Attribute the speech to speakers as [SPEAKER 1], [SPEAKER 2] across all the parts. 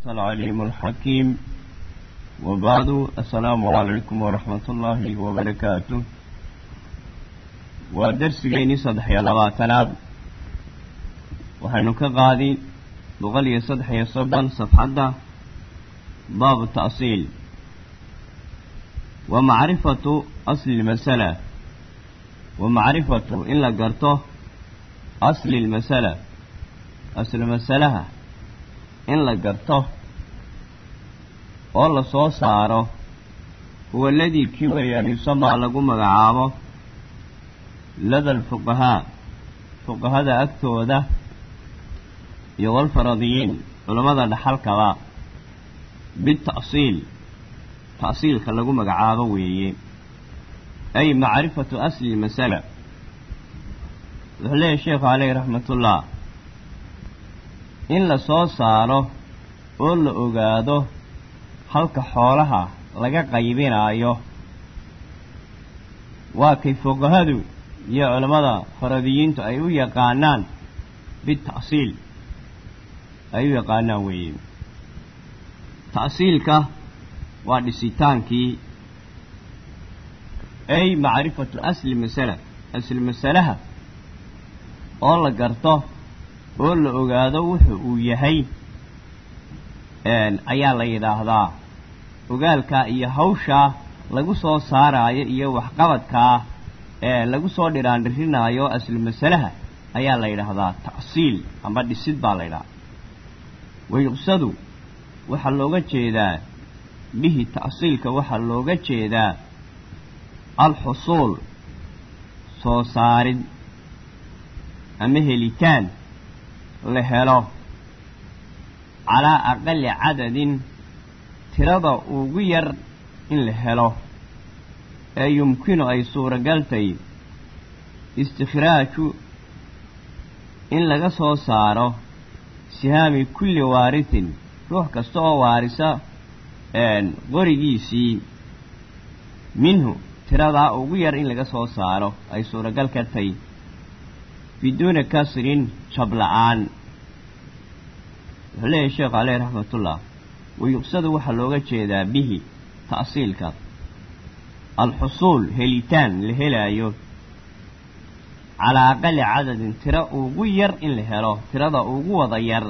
[SPEAKER 1] أنت العليم الحكيم وبعد السلام عليكم ورحمة الله وبركاته ودرس جيني صدح يا لغاتنا وحنك قاضي لغلي صدح يا صبا صفحة باب التأصيل ومعرفة أصل المسألة ومعرفة إن لقرته أصل المسألة أصل in la garto oo la soo saaro huwa ladii kii waya lagu magacaabo lada alfuqahaa fuqahada agtooda iyo walfaradiyiin culammada dhaxalkaba bita'siil ta'siilka lagu magacaabo weeye. Ay macrifatu asli masala. Wuxuu leeyahy sheekhu caleyhi raxmatullah in la soo saaro oo la ogaado halka xoolaha laga qaybinaayo. Waa kay fuqahadu iyo culammada faradiyiintu ay u yaqaanaan bita'siil ay u yaqaanaan weeye. Ta'siilka waa dhisitaankii ay macrifatu asli masala asli masalaha oo la garto oo la ogaado wuxu uu yahay ayaa la yidhaahdaa. Ogaalkaa iyo hawshaa lagu soo saaraayo iyo waxqabadkaa ee lagu soo dhiraandhirinaayo aslu masalaha ayaa la yidhaahdaa ta'siil amba dhisid baa la ydhahaa wayuqsadu waxaa looga jeedaa bihi ta'siilka waxaa looga jeedaa alxusuul soo saarid ama helitaan la helo. Calaa aqali cadadin tirada ugu yar in la helo. Ee yumkinu ay suuragaltay istikhraaju in laga soo saaro sihaami kulli waarisin ruux kasta oo waarisa qorigiisii minhu tiradaa ugu yar in laga soo saaro ay suuragal ka tahy biduuni kasrin jabla-aan wuxuu leeyahay sheekhu caleyhi raxmatullah wayuqsadu waxaa looga jeedaa bihi ta'siilka alxusuul helitaan la helaayo calaa aqali cadadin tiro ugu yar in la helo tirada ugu wada yar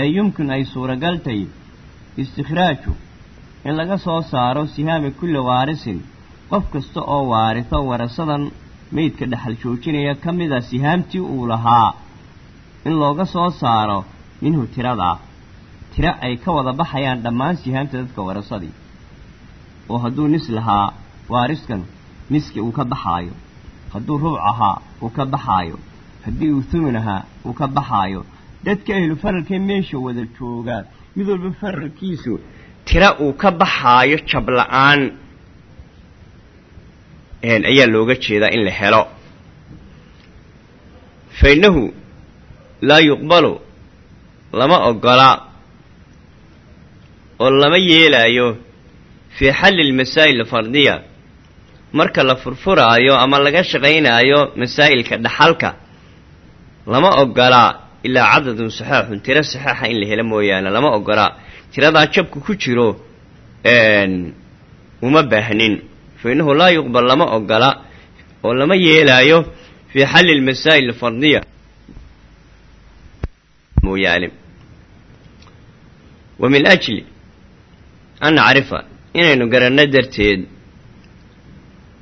[SPEAKER 1] ee yumkin ay suuragaltay istikhraaju in laga soo saaro sihaami kulli waarisin qof kasta oo waarito warasadan meydka dhexal joojinaya ka mida sihaamtii uu lahaa in looga soo saaro minhu tiradaa tiro ay ka wada baxayaan dhammaan sihaamta dadka warasadii oo hadduu nis lahaa waariskan niski uu ka baxaayo. Hadduu rubuc ahaa uu ka baxaayo. Haddii uu thumin ahaa uu ka baxaayo. Dadka ahlu faralkee meesha wada joogaa mid walba faralkiisu tiro uu ka baxaayo jabla-aan ayaa looga jeedaa in la helo. Fa innahu laa yuqbalu lama ogola oo lama yeelaayo fii xalli almasaa'il alfardiya marka la furfuraayo ama laga shaqaynaayo masaa'ilka dhaxalka lama ogolaa ilaa cadadun saxaaxun tiro saxaaxa in la helo mooyaane. Lama ogolaa tiradaa jabku ku jiro uma baahnin. Fa innahu laa yuqbal lama ogola oo lama yeelaayo fii xalli almasaa'il alfardiya mooyaane wa min ajli an nacrifa inaynu garanno darteed.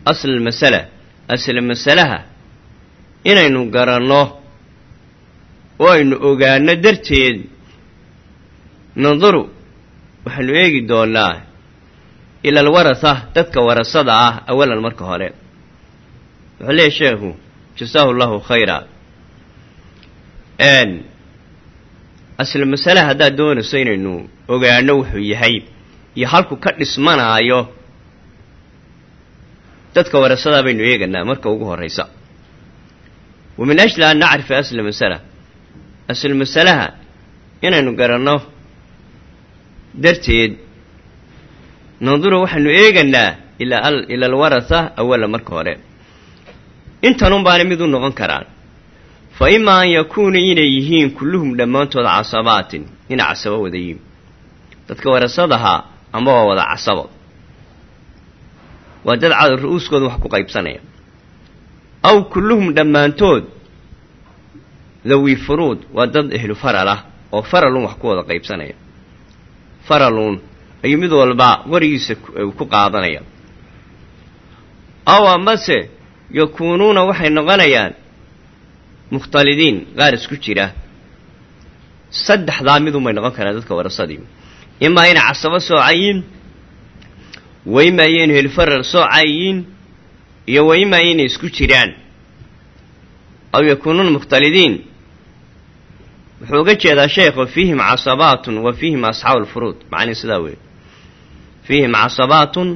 [SPEAKER 1] Asla masala asla masalaha inaynu garanno oo aynu ogaano darteed. Nanduru waxaanu eegi doonaa ila alwaratha dadka warasada ah awalan marka hore. Wuxuu leeyahy sheekhu jasaahu llahu khayra asla masale haddaad doonayso inaynu ogaano wuxuu yahay iyo halku ka dhismanaayo dadka warasadaa baynu eeganaa marka ugu horraysa. Wa min ajli an nacrifa asla masala. Asl masalaha inaynu garanno darteed nanduru waxaanu eeganaa ila alwaratha awala marka hore. Intanun baana mid u noqon karaan fa imaa an yakuuna inay yihiin kulluhum dhammaantood casabaatin ina casabo wadayiin dadka warasadahaa ama waa wada casabo. Waa dad cad ru-uuskooda wax ku qaybsanaya. Aw kulluhum dhammaantood dawi furuud waa dad ehlu faral ah oo faralun wax ku wada qaybsanaya. Faraluun ayuu mid walba warigiisa ku qaadanaya. Aw amase yakuunuuna waxay noqonayaan mukhtalidiin qaar isku jira. Saddexdaa midunbay noqon karaan dadka warasadii imaa inay casabo soocayiin wa imaa inay helfarar soocayiin iyo wa imaa inay isku jiraan. Aw yakuunuuna mukhtalidiin wuxuu uga jeedaa sheekhu fiihim casabaatun wa fiihim asxaabu lfuruud macnii sidaa weeye. Fiihim casabaatun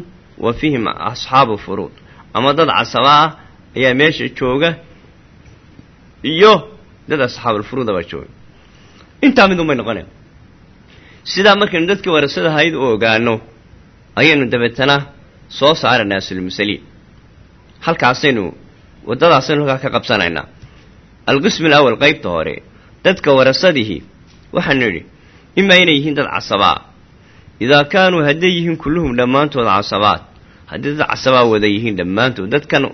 [SPEAKER 1] wa fiihim asxaabu furuud. Ama dad casaba ah ayaa meesha jooga iyo dad asxaabulfuruuda baa jooga. Intaa midun bay noqonaya sidaa markaynu dadkii warasada ahayd u ogaano ayaynu dabeetana soo saaraynaa aslmusaliin halkaasaynu waddadaasaynu halkaa ka qabsanaynaa. Alqismi alawal qaybta hore dadka warasadihii waxaanu idhi imaa inay yihiin dad casabaa idaa kaanuu hadday yihiin kulluhum dhammaantood casabaat haddii dad casabaa wada yihiin dhammaantood dadkan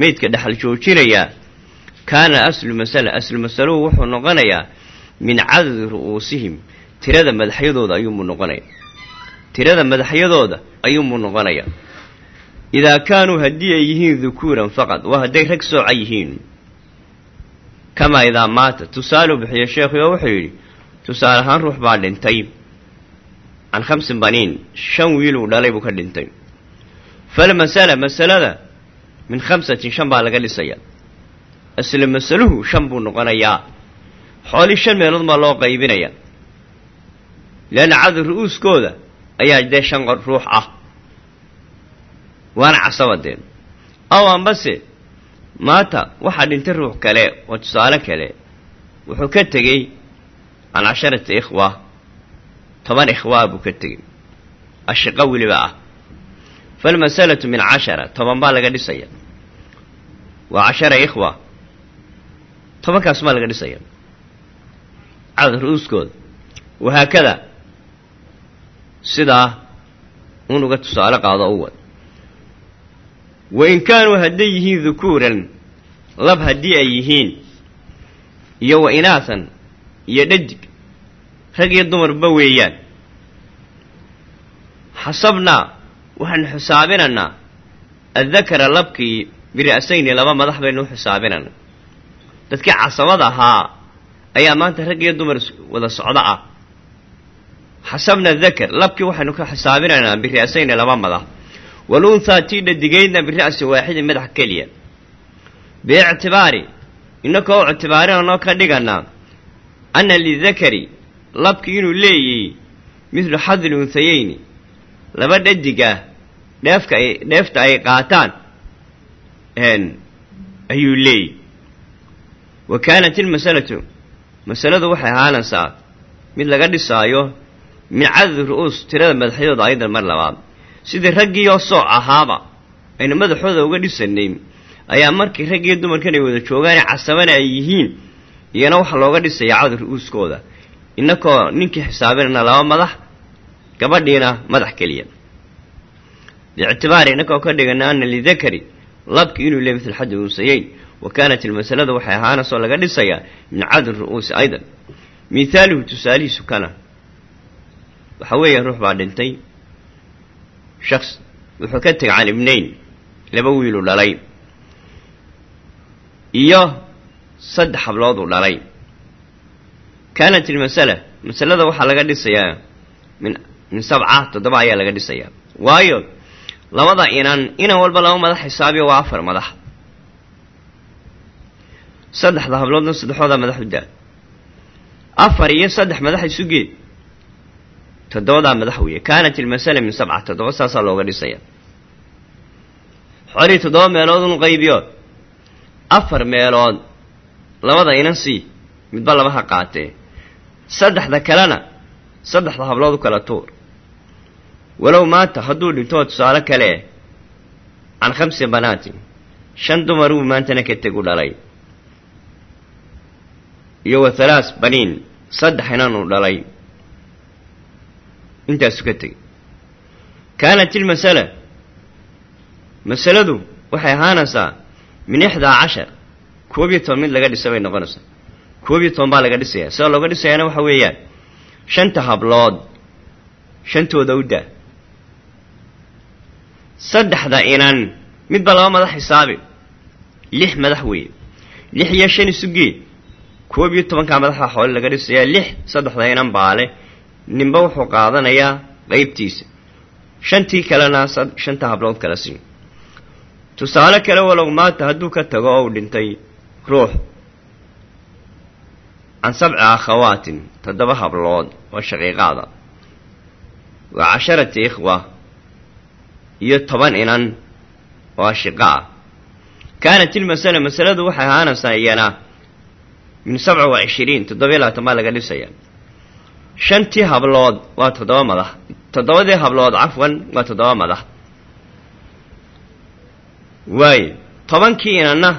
[SPEAKER 1] meydka dhexal joojinayaa kaana aslu masala aslu masaluhu wuxuu noqonayaa min cadadi ru'uusihim. Tirada madaxyadooda ayuunbuu noqonaya. Tirada madaxyadooda ayuunbuu noqonayaa idaa kaanuu haddii ay yihiin dukuuran faqad waa hadday rag sooca yihiin. Kamaa idaa maata tusaaluu bixiya sheekhu oo wuxuu yidhi tusaale ahaan ruux baa dhintay. Can khamsin baniin shan wiil uu dhalay buu ka dhintay. Falmasala masalada min khamsatin shan baa laga dhisayaa asla masaluhu shan buu noqonayaa. Xoolii shan meelood baa loo qaybinayaa. Leanna cadad ru-uuskooda ayaa dee shan ruux ah. Waana casabadeen aw ambase maata waxaa dhintay ruux kale oo tusaale kale. Wuxuu ka tegey can casharati ikhwa. Toban ikhwaa buu ka tegey. Ashiqa weliba ah. Falmasalatu min cashara toban baa laga dhisaya. Waa cashara ikhwa tobankaas maa laga dhisaya. Cadad ru-uuskooda wahaakada. Sidaa un uga tusaale qaado u wad. Wa in kaanuu hadday yihiin dukuuran lab haddii ay yihiin iyo wa inaahan iyo dhadig rag iyo dumarba weeyaan. Xasabnaa waxaanu xisaabinaynaa addakara labkii biri'sayni laba madax baynu u xisaabinayna dadkii casabada ahaa ayaa maanta rag iyo dumar wada socdo ah. Xasabna dakar labkii waxaynu ka xisaabinaynaa biri'sayni laba madax. Walunthaa tii dhadigaydna bira'sin waaxidin madax keliya. Biictibaari inakoo u ictibaarinanoo ka dhiganaa anna lidakari labkii inuu leeyahy midlu xadil unsayeyni laba dhadiga dheefka ay dheefta ay qaataan ayuu leeyahy wa kaanat ilmasalatu masaladu waxay ahaanaysaa mid laga dhisaayo min cadadi ru'uus tirada madaxyadooda aydan mar labaad sidii raggiioo sooc ahaaba aynu madaxooda uga dhisanay ayaa markii rag iyo dumarkan ay wada joogaane casabana ay yihiin iyana waxaa looga dhisayaa cadad ru-uuskooda inakoo ninkii xisaabinayna laba madax gabadhiina madax keliya biictibaari inakoo ka dhigana ana lidakari labki inuu leey mitl xaddi wa kaanat ilmasalada waxay ahaanaysoo laga dhisayaa min cadad ru'uusi aydan. Mihaaluhu tusaalihiisu kana. Waxaa weeya ruux baa dhintay. Shaks wuxuu ka tegay can ibnayn laba wiiluu dhalay. Iyo saddex hablooduu dhalay. Kaanat ilmasala masalada waxaa laga dhisayaa min min sabca toddoba ayaa laga dhisayaa waayo labada inan inan walba laba madax xisaabiya waa afar madax saddexda habloodna saddexoodaa madax u daa afar iyo saddex madax isugeed toddobadaa madax weeye. Kaanat ilmasala min sabca toddoba saasaa looga dhisaya. Xolii toddoba meelood unu qaybiyo afar meelood labada inan sii midba laba ha qaatee. Saddexda kalena saddexda hablood u kala tuur. Walow maanta hadduu dhintoo tusaale kale can khamsi banaatin shan dumar maantana ka tegu dhalay iyo wa halaas baniin saddex inanuu dhalay. Intaasu ka tegey kaanat ilmasala masaladu waxay ahaanaysaa min ixdaa cashar koob iyo toban mid laga dhisa bay noqonaysaa. Koob iyo toban baa laga dhisayaa sida looga dhisayaana waxa weeyaan shanta hablood shantooda u daa. Saddexda inan midba laba madax xisaabi lix madax weeye. Lix iyo shan isugee koob iyo tobankaa madaxa xoole laga dhisayaa lix saddexda inan baale ninba wuxuu qaadanayaa qaybtiisa. Shantii kalena shanta hablood kala siin. Tusaale kale walow maanta hadduu ka tago oo uu dhintay ruux. Can sabci akhawaatin toddoba hablood oo shaqiiqaada. Wa casharati ikhwa iyo toban inan oo ashiqa ah kaanat ilmasala masaladu waxay ahaanaysaa iyana min sabca wa cishiriin toddobiyo labaatan baa laga dhisayaa shantii hablood waa toddoba madax. Toddobadii hablood cafwan waa toddoba madax. Waaye tobankii inanna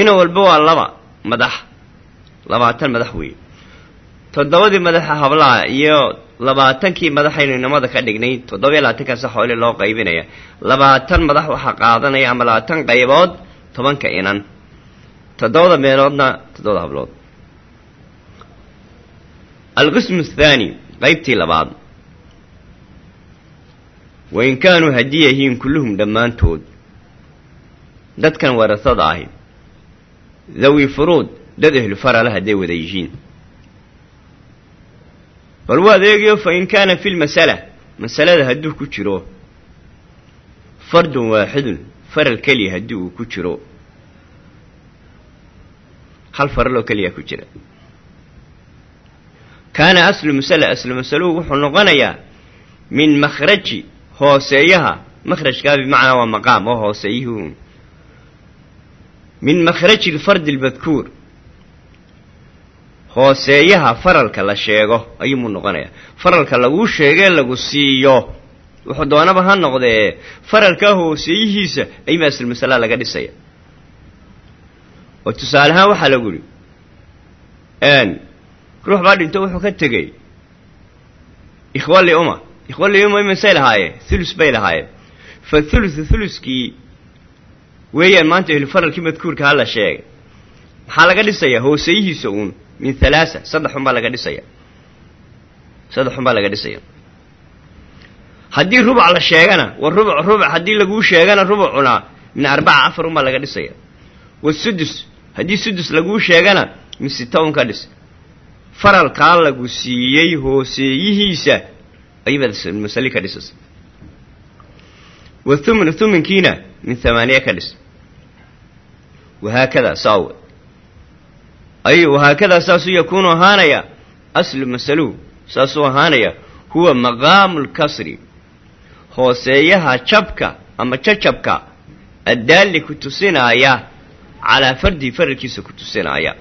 [SPEAKER 1] ina walba waa laba madax. Labaatan madax weeye toddobadii madaxa hablaha iyo labaatankii madaxaynu inamada ka dhignay toddobiyo labaatankaasa xoole loo qaybinaya. Labaatan madax waxaa qaadanaya ama labaatan qaybood tobanka inan toddobada meeloodna toddobada hablood alqismu athaani qaybtii labaad wain kaanuu haddii yahiin kulluhum dhammaantood dadkan warasada ahi dawi furuud dad ehlu farala hadday wada yihiin bal waad eegayo fa in kaana fi lmasala masalada hadduu ku jiro fardun waaxidun faral keliya haddii uu ku jiro hal faraloo keliya ku jira. Kaana aslu masala aslu masaluhu wuxuu noqonayaa min makhraji hooseeyaha. Makhrajkaa bimacnaa waa maqaam oo hooseeyuhu min makhraji lfardi almadkuur hooseeyaha faralka la sheego ayuumuu noqonayaa. Faralka laguu sheegee lagu siiyo. Wuxuu doonaba ha noqdee faralkaa hooseeyihiisa ayuuma aslu masala laga dhisaya oo tusaale ahaan waxaa lagu yidhi ruux baa dhinto wuxuu ka tegey. Ikhwa liuma ikhwa liuma imasay lahaayeen thulus bay lahaayeen. Fa thuluthu thuluskii weeyaan maanta ehlufaralkii madkuurka ha la sheegay. Maxaa laga dhisayaa hooseeyihiisa uun min halaasa saddex un baa laga dhisaya. Saddex un baa laga dhisaya. Haddii rubuc la sheegana war rubuc rubuc haddii laguu sheegana rubucuna min arbaca afar un baa laga dhisaya. Wasudus haddii sudus laguu sheegana min sita un ka dhis faralkaa lagu siiyey hooseeyihiisa ayuubaad masali ka dhisas wa thumun thumunkiina min hamaaniya ka dhis wahaakadaa saawe ay wahaakadaa saasuu yakuunu ahaanaya aslu masaluhu saasuu ahaanaya huwa maqaamu lkasri hooseeyaha jabka ama jajabka addaalli ku tusinaaya calaa fardii faralkiisa ku tusinaaya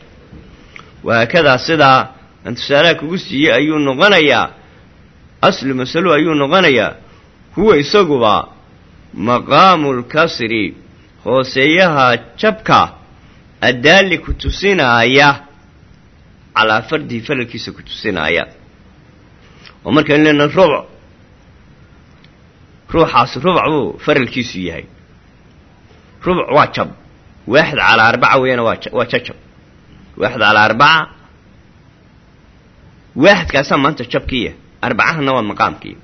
[SPEAKER 1] wahaakadaa sidaa aan tusaalaha kugu siiyey ayuu noqonayaa aslu masaluhu ayuu noqonayaa huwa isaguba maqaamu lkasri hooseeyaha jabka addaalli ku tusinaaya calaa fardihi faralkiisa ku tusinaaya oo markaan leena rubuc ruuxaasi rubuc buu faralkiisu yahay. Rubuc waa jab waaxid calaa arbaca weeyana waa waa jajab waaxid calaa arbaca waaxidkaasaa maanta jabkiiya arbacahana waa maqaamkii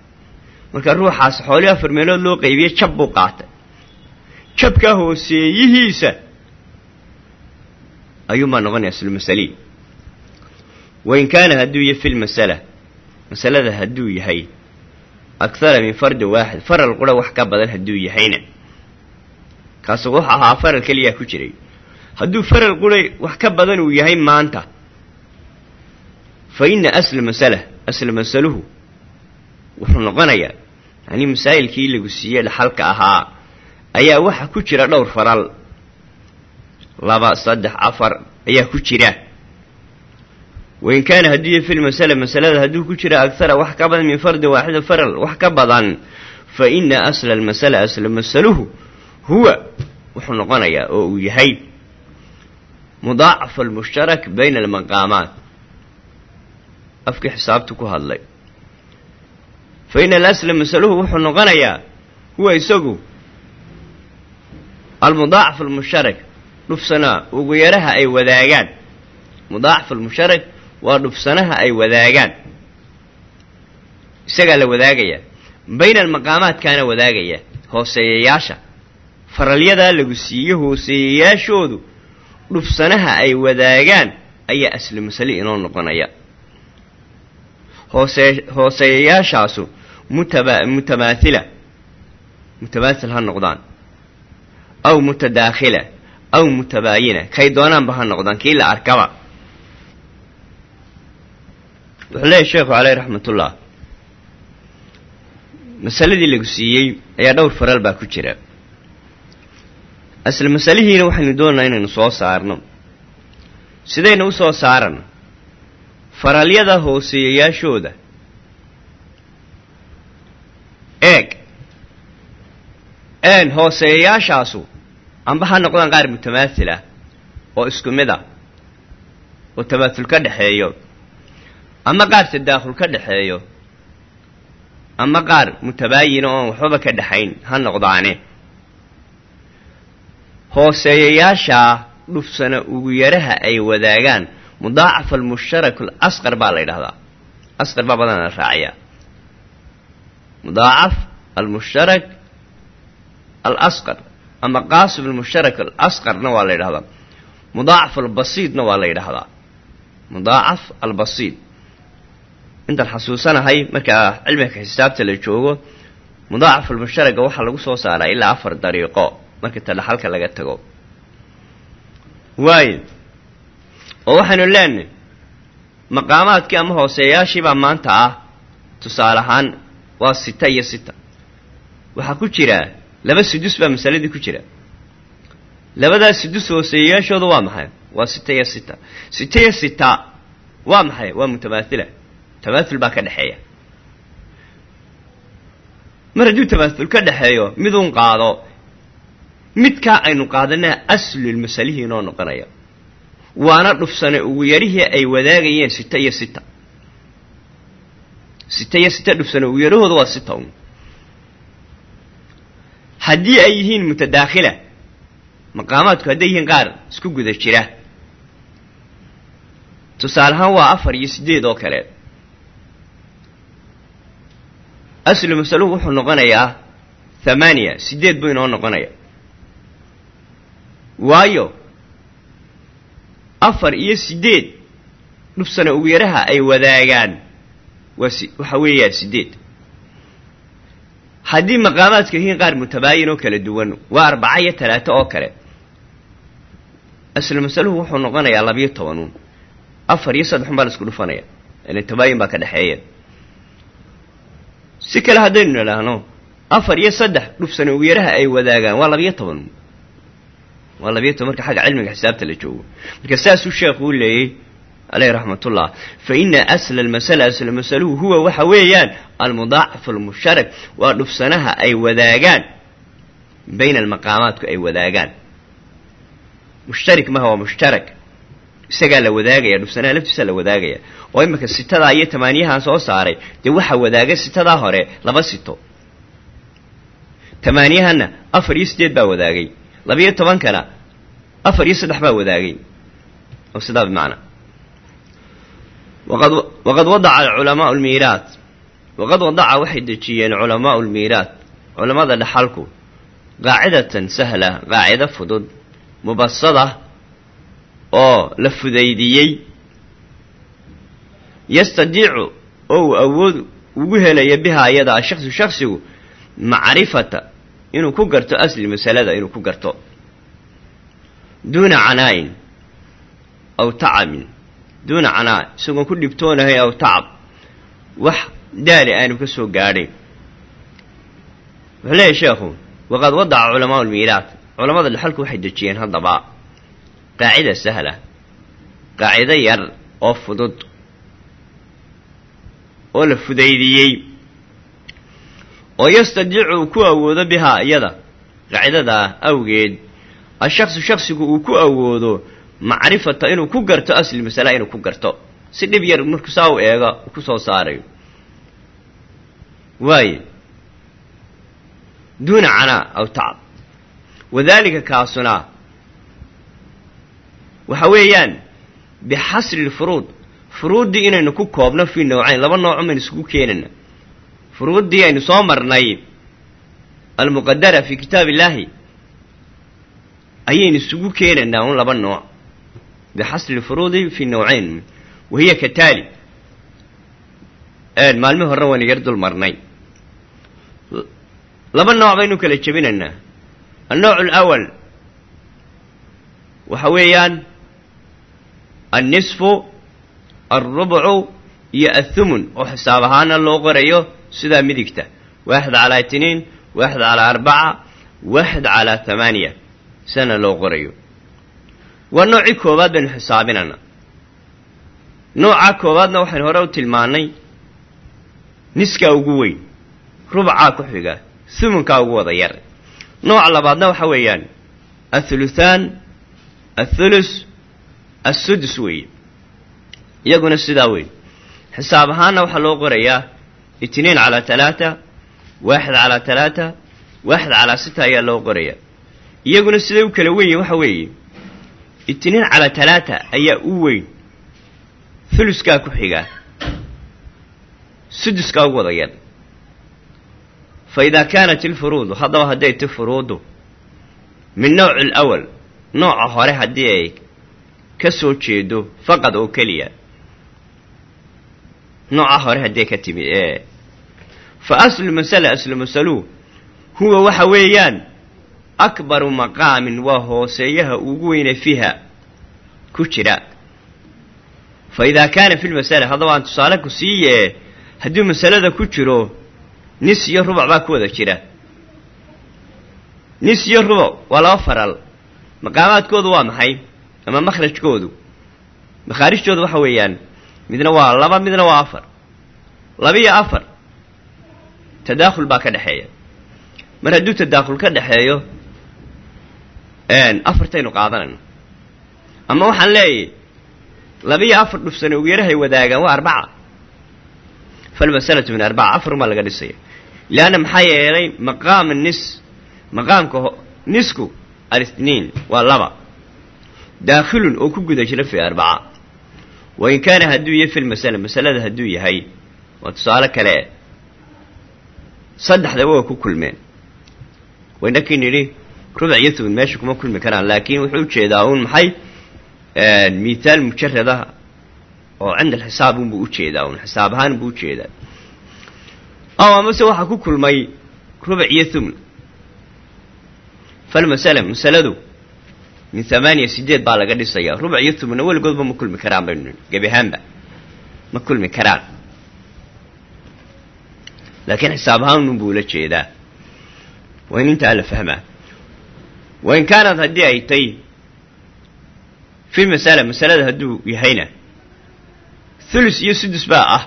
[SPEAKER 1] marka ruuxaas xoolii afar meelood loo qaybiyey jab buu qaatay jabkaa hooseeyihiisa ayuunbaa noqonaya aslmasaliin wain kaana hadduu yahay fi lmasala masalada hadduu yahay akhara min fardi waaxid faral qura wax ka badan hadduu yahayna kaasu wuxu ahaa faral keliyaa ku jiray. Hadduu faral qura wax ka badan uu yahay maanta. Fa ina asla masala asla masaluhu wuxuu noqonayaa yanii masaa'ilkii lagu siiyey dhaxalka ahaa ayaa waxa ku jira dhowr faral. Laba saddex afar ayaa ku jira. Wain kaana hadduu yahay fi lmasala masalada hadduu ku jira akhara wax ka badan min fardi waaxida faral wax ka badan. Fa ina asla almasala asla masaluhu huwa wuxuu noqonayaa oo uu yahay mudaacaf almushtarak bayna almaqaamaat afkii xisaabta ku hadlay. Fa ina alasla masaluhu wuxuu noqonayaa huwa isagu almudaacaf almusharak dhufsanaa ugu yaraha ay wadaagaan. Mudaacaf almusharak waa dhufsanaha ay wadaagaan. Isagaa la wadaagayaa. Bayna almaqaamaadkaana wadaagaya hooseeyayaasha faralyadaa lagu siiyo hooseeyayaashoodu dhufsanaha ay wadaagaan ayaa asli masale inoo noqonaya. Hoosee hooseeyayaashaasu mutaba mutamaathila mutamaathil ha noqdaan. Aw mutadaakhila aw mutabaayina kay doonaanba ha noqdaan kii la arkaba. Wuxuu leeyahy sheekhu caleyh raxmatullah masaladii lagu siiyey ayaa dhowr faral baa ku jira asla masalihiina waxaynu doonaynaa inaynu soo saarno. Sidaynu u soo saarano faralyada hooseeyayaashooda. Eeg. Een hooseeyayaashaasu amba ha noqdaan qaar mutamaathil ah oo isku mid ah oo tamaathul ka dhexeeyo ama qaar tadaakhul ka dhexeeyo ama qaar mutabaayina oon waxbaba ka dhexayn ha noqdaane hooseeyayaashaa dhufsana ugu yaraha ay wadaagaan. Mudaacaf almushtarak alasqar baa la yidhahdaa asqar baa badan la raaciyaa. Mudaacaf almushtarak alasqar ama qaasib almushtarak alasqarna waa la yidhahdaa mudaacaf albasiidna waa la yidhahdaa mudaacaf albasiid intaan xasuusanahay markaa cilmiga xisaabta la joogo mudaacaf almushtaraga waxaa lagu soo saaraa ilaa afar dariiqo marka tadhaxalka laga tago. Waayo oo waxaynu leenahay maqaamaadkii ama hooseeyaashiibaa maanta ah tusaale ahaan waa sita iyo sita. Waxaa ku jira laba sudus baa masaladii ku jira. Labadaas sudus hooseeyayaashooda waa maxay? Waa sita iyo sita. Sita iyo sita waa maxay? Waa mutamaathila tamaathul baa ka dhexeeya mar hadduu tamaathul ka dhexeeyo miduun qaado midkaa aynu qaadanaa aslul masalihii inoo noqonaya. Waana dhufsane ugu yarihii ay wadaagayeen sita iyo sita. Sita iyo sita dhufsane ugu yarahooda waa sita un. Haddii ay yihiin mutadaakhila maqaamaadku hadday yihiin qaar isku guda jira. Tusaale ahaan waa afar iyo siddeed oo kale. Aslu masaluhu wuxuu noqonayaa thamaaniya siddeed buu inoo noqonaya waayo afar iyo siddeed dhufsana ugu yaraha ay wadaagaan. Waa waxa weeyaan siddeed. Haddii maqaamaadku yihiin qaar mutabaayin oo kala duwan waa arbaca iyo talaata oo kale. Aslu masaluhu wuxuu noqonayaa labiyo tobanuun. Afar iyo saddexun baa la isku dhufanaya. Ilan tabaayin baa ka dhexeeya si kale haddaynu nidhaahno afar iyo saddex dhufsana ugu yaraha ay wadaagaan waa labiyo toban waa labiyo toban marka xagga cilmiga xisaabta la joogo. Marka saasuu sheekhu u leeyey caleyh raxmatullah fa ina asla almasala asla masaluhu huwa waxa weeyaan almudaacaf almushtarak waa dhufsanaha ay wadaagaan bayna almaqaamaadku ay wadaagaan. Mushtarik maha waa mushtarak. Isagaa la wadaagaya dhufsanaha laftiisaa la wadaagaya. Oo imika sitadaa iyo tamaaniyahaan soo saaray dee waxaa wadaaga sitadaa hore laba sito. Tamaaniyahanna afar iyo siddeed baa wadaagay labiyo tobankana afar iyo saddex baa wadaagay. Oo sidaa bimacnaa waqad wadaca culamaau lmiiraat waqad wadaca waxay dejiyeen culamaau lmiiraat culammada dhaxalku qaacidatan sahla qaacido fudud mubasada oo la fudaydiyey. Yastadiicu oo uu awood ugu helaya bihaa iyada ashaksu shaksigu macrifata inuu ku garto asli masalada inuu ku garto. Duuna canaa'in aw tacabin duuna canaa isagoon ku dhibtoonahay aw tacab. Wax daali aanu ka soo gaadhayn wuxuu leeyahy sheekhu waqad wadaca culamaau lmiiraat culamada dhexalku waxay dejiyeen haddaba. Qaacida sahla qaacido yar oo fudud. Oo la fudaydiyey oo yastadiicu uu ku awoodo bihaa iyada. Qaacidadaa awgeed ashaksu shaksigu uu ku awoodo macrifata inuu ku garto asli masala inuu ku garto. Si dhib yar markuu saa u eego ku soo saarayo. Waaye duuna canaa aw tacab. Wadaalika kaasuna waxa weeyaan bixasri lfuruud furuuddii inaynu ku koobno fii nawcayn laba nooco maynu isugu keenayna furuuddii aynu soo marnay almuqadara fii kitaab illaahi ayaynu isugu keenaynaa un laba nooc. Bixasri lfuruudi fii nawcayn wahiya ka taali. Maalmihi horena waynu yar dul marnay. Laba nooc baynu kala jebinaynaa. Annooc alawal waxa weeyaan annisfu alrubcu iyo athumun oo xisaab ahaana loo qorayo sidaa midigta. Waaxid calaa itniin waaxid calaa arbaca waaxid calaa tamaaniya. Sana loo qorayo. Waa noocii koowaad baynu xisaabinana noocaa koowaadna waxaynu hore u tilmaannay niskaa ugu weyn rubcaa ku xiga humunkaa ugu wada yar. Nooca labaadna waxa weeyaan athuluthaan athulus assudus weeye. Iyaguna sidaa weyn xisaab ahaanna waxaa loo qorayaa itniin calaa talaata waaxid calaa talaata waaxid calaa sita ayaa loo qorayaa iyaguna siday u kala wenyihin waxa weeye itniin calaa talaata ayaa u weyn huluskaa ku xigaa suduskaa ugu wada yar fa idaa kaanat ilfuruudu haddaba hadday ti furuudu min nooc alawal nooca hore haddii ay ka soo jeedo faqad oo keliya nooca hore haddii ka timi ee fa aslu masala aslu masaluu huwa waxa weeyaan akbaru maqaamin waa hooseeyaha ugu weyne fiiha ku jira fa idaa kaana fi lmasala haddaba aan tusaale ku siiye hadduu masalada ku jiro nis iyo rubac baa ku wada jira nis iyo rubac waa laba faral maqaamaadkoodu waa maxay ama makhrajkoodu makhaarijtoodu waxa weeyaan midna waa laba midna waa afar laba iyo afar tadaakhul baa ka dhexeeya mar hadduu tadaakhul ka dhexeeyo afartaynu qaadanayno. Ama waxaan leeyahy laba iyo afar dhufsane ugu yarahay wadaagaan waa arbaca. Falmasalatu min arbaca afar umaa laga dhisaya. Leanna maxaa yeelay maqaama nis maqaamka nisku alithniin waa laba. Daakhilun oo ku guda jira fi arbaca. Wa in kaana hadduu yahay filmasala masalada hadduu yahay waa tusaale kale saddexdaba waa ku kulmeen. Waynakii nidhi rubac iyo thumun meesha kuma kulmi karaan laakiin wuxuu u jeedaa uun maxay mithaal mujarada oo cinda alxisaab unbuu u jeedaa un xisaab ahaan buu u jeedaa aw amase waxaa ku kulmay rubac iyo thumun falmasala masaladu min hamaaniya sideed baa laga dhisaya rubac iyo thumunna weligoodba ma kulmi karaan baynu gebi ahaanba ma kulmi karaan laakiin xisaab ahaan unbuu ula jeedaa waa in intaa la fahmaa wain kaanad haddii ay tay fi masala masalada hadduu yahayna thulus iyo sudus baa ah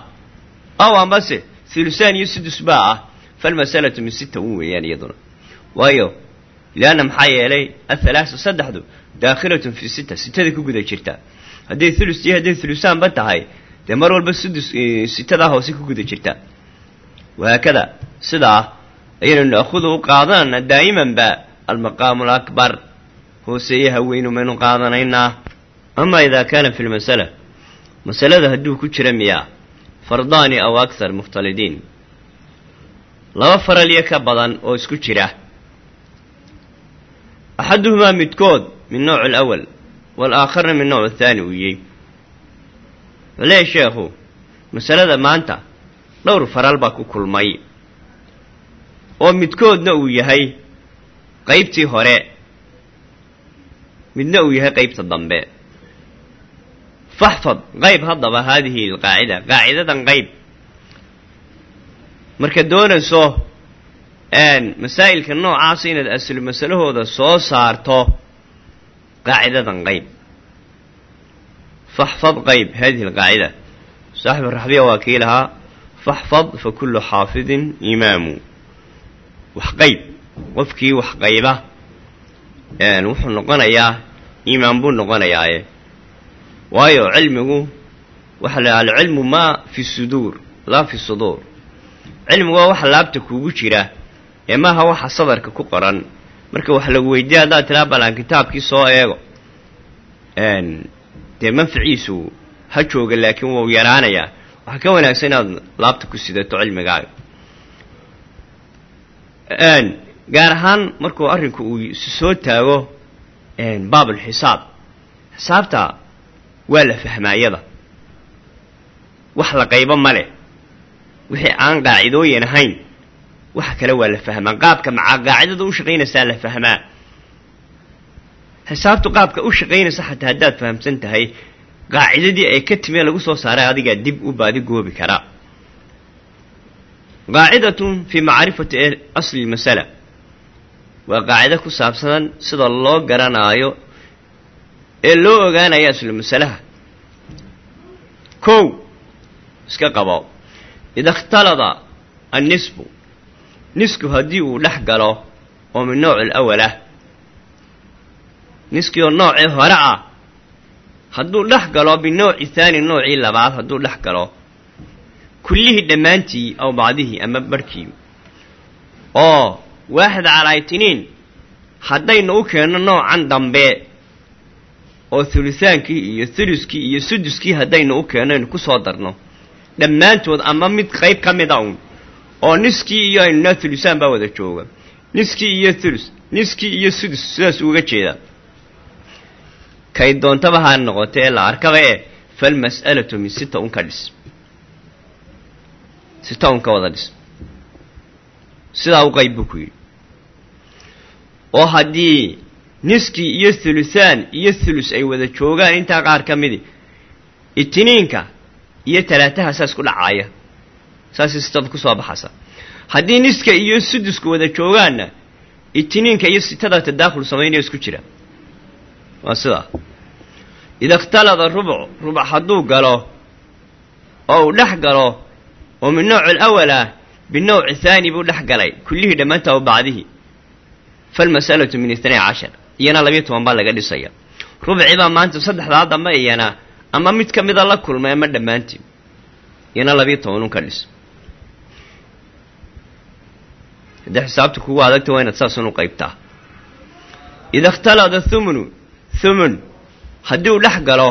[SPEAKER 1] aw ambase thulusaan iyo sudus baa ah falmasalatu min sita un weeyaan iyaduna waayo lianna maxaa yeelay athalaasa saddexdu daakhilatun fi sita sitada ku guda jirta hadday thulus iyo hadday thulusaanba tahay dee mar sudus sitadaa hoose ku guda jirta wahaakada sidaa ayaynu naahudu u qaadanana daa'imanba almaqaamu alakbar hooseeyaha weynu maynu qaadanaynaa. Ama idaa kaana fi lmasala masalada hadduu ku jira miyaa fardaani aw akhar mukhtalidiin laba faral iyo ka badan oo isku jira. Axaduhumaa midkood min nooc alawal waalaaakharna min nooc athaani uu yey leeyahy sheekhu masalada maanta dhowr faral baa ku kulmay oo midkoodna uu yahay qaybtii hore midna uu yahay qaybta dambe. Faxfad qayb haddaba haadihi alqaacida qaacidadan qayb. Marka doonayso masaa'ilka noocaasa inaad aslu masalahooda soo saarto qaacidadan qayb. Faxfad qayb haadihi alqaacida saaxibu raxbiya waa kii lahaa faxfad fa kullu xaafidin imaamu wax qayb qofkii wax qayba wuxuu noqonayaa iimaan buu noqonayaaye waayo cilmigu waxa la alcilmu maa fi suduur laa fi suduur cilmigu waa waxa laabta kuugu jira ee maaha waxa sadarka ku qoran marka wax lagu weydiiya haddaad tiraa balaan kitaabkii soo eego dee manficiisu ha jooga laakiin wuu yaraanayaa waxaa ka wanaagsan inaad laabta ku sidato cilmigaaga. Gaar ahaan markuu arrinku uu soo taago baabulxisaab xisaabta waa la fahmaayada wax la qaybo ma leh. Wixii aan qaacidooyin ahayn waxa kale waa la fahmaa. Qaabka macaa qaacidada u shaqaynaysaa la fahmaa. Xisaabtu qaabka u shaqaynaysa xataa haddaad fahamsan tahay qaacidadii ay ka timee lagu soo saaray adigaa dib u baadi goobi karaa qaacidatun fii macrifati asli lmasala waa qaacido ku saabsan sida loo garanaayo ee loo ogaanayo aslu masalaha. Kow iska qabo. Ida ikhtalada annisbu nisku haddii uu dhex galo oo min nooc alawal ah niskii oo noocii hore ah hadduu dhex galo binooci thaani noocii labaad hadduu dhex galo kullihii dhammaantii aw bacdihii ama barhkii oo waaxid calaaytiniin haddaynu u keenno noocan dambe oo hulutaankii iyo thuluskii iyo suduskii haddaynu u keenno aynu ku soo darno. Dhammaantood ama mid qayb ka mida un oo niskii iyo aynunaa thulusaan baa wada jooga. Niskii iyo thulus niskii iyo sudus sidaas uga jeeda kay doontaba ha noqotee la arkaba ee falmas'alatu min sita un ka dhis. Sita un ka wada dhis. Sidaa u qayb buu ku yidhi. Oo haddii niskii iyo thulusaan iyo thulus ay wada joogaan intaa qaar ka midi itiniinka iyo talaataha saas ku dhacaaya saasay sitada ku soo baxaysa. Haddii niska iyo sudusku wada joogaanna itiniinka iyo sitada tadaakhul samaynaya isku jira waa sidaa ida ikhtalada rubuc rubuc hadduu galo oo uu dhex galo oo min nooc alawal ah binowci thaani buu dhex galay kullihii dhammaanta o bacdihii falmas'alatu min itnay cashar iyana labiyo toban baa laga dhisaya. Rubci baa maanta saddexdaa dambe iyana ama mid ka mida la kulmay ama dhammaantii iyana labiyo toban un ka dhis. Haddii xisaabta kugu adagta waa thumun. Haddii uu dhex galo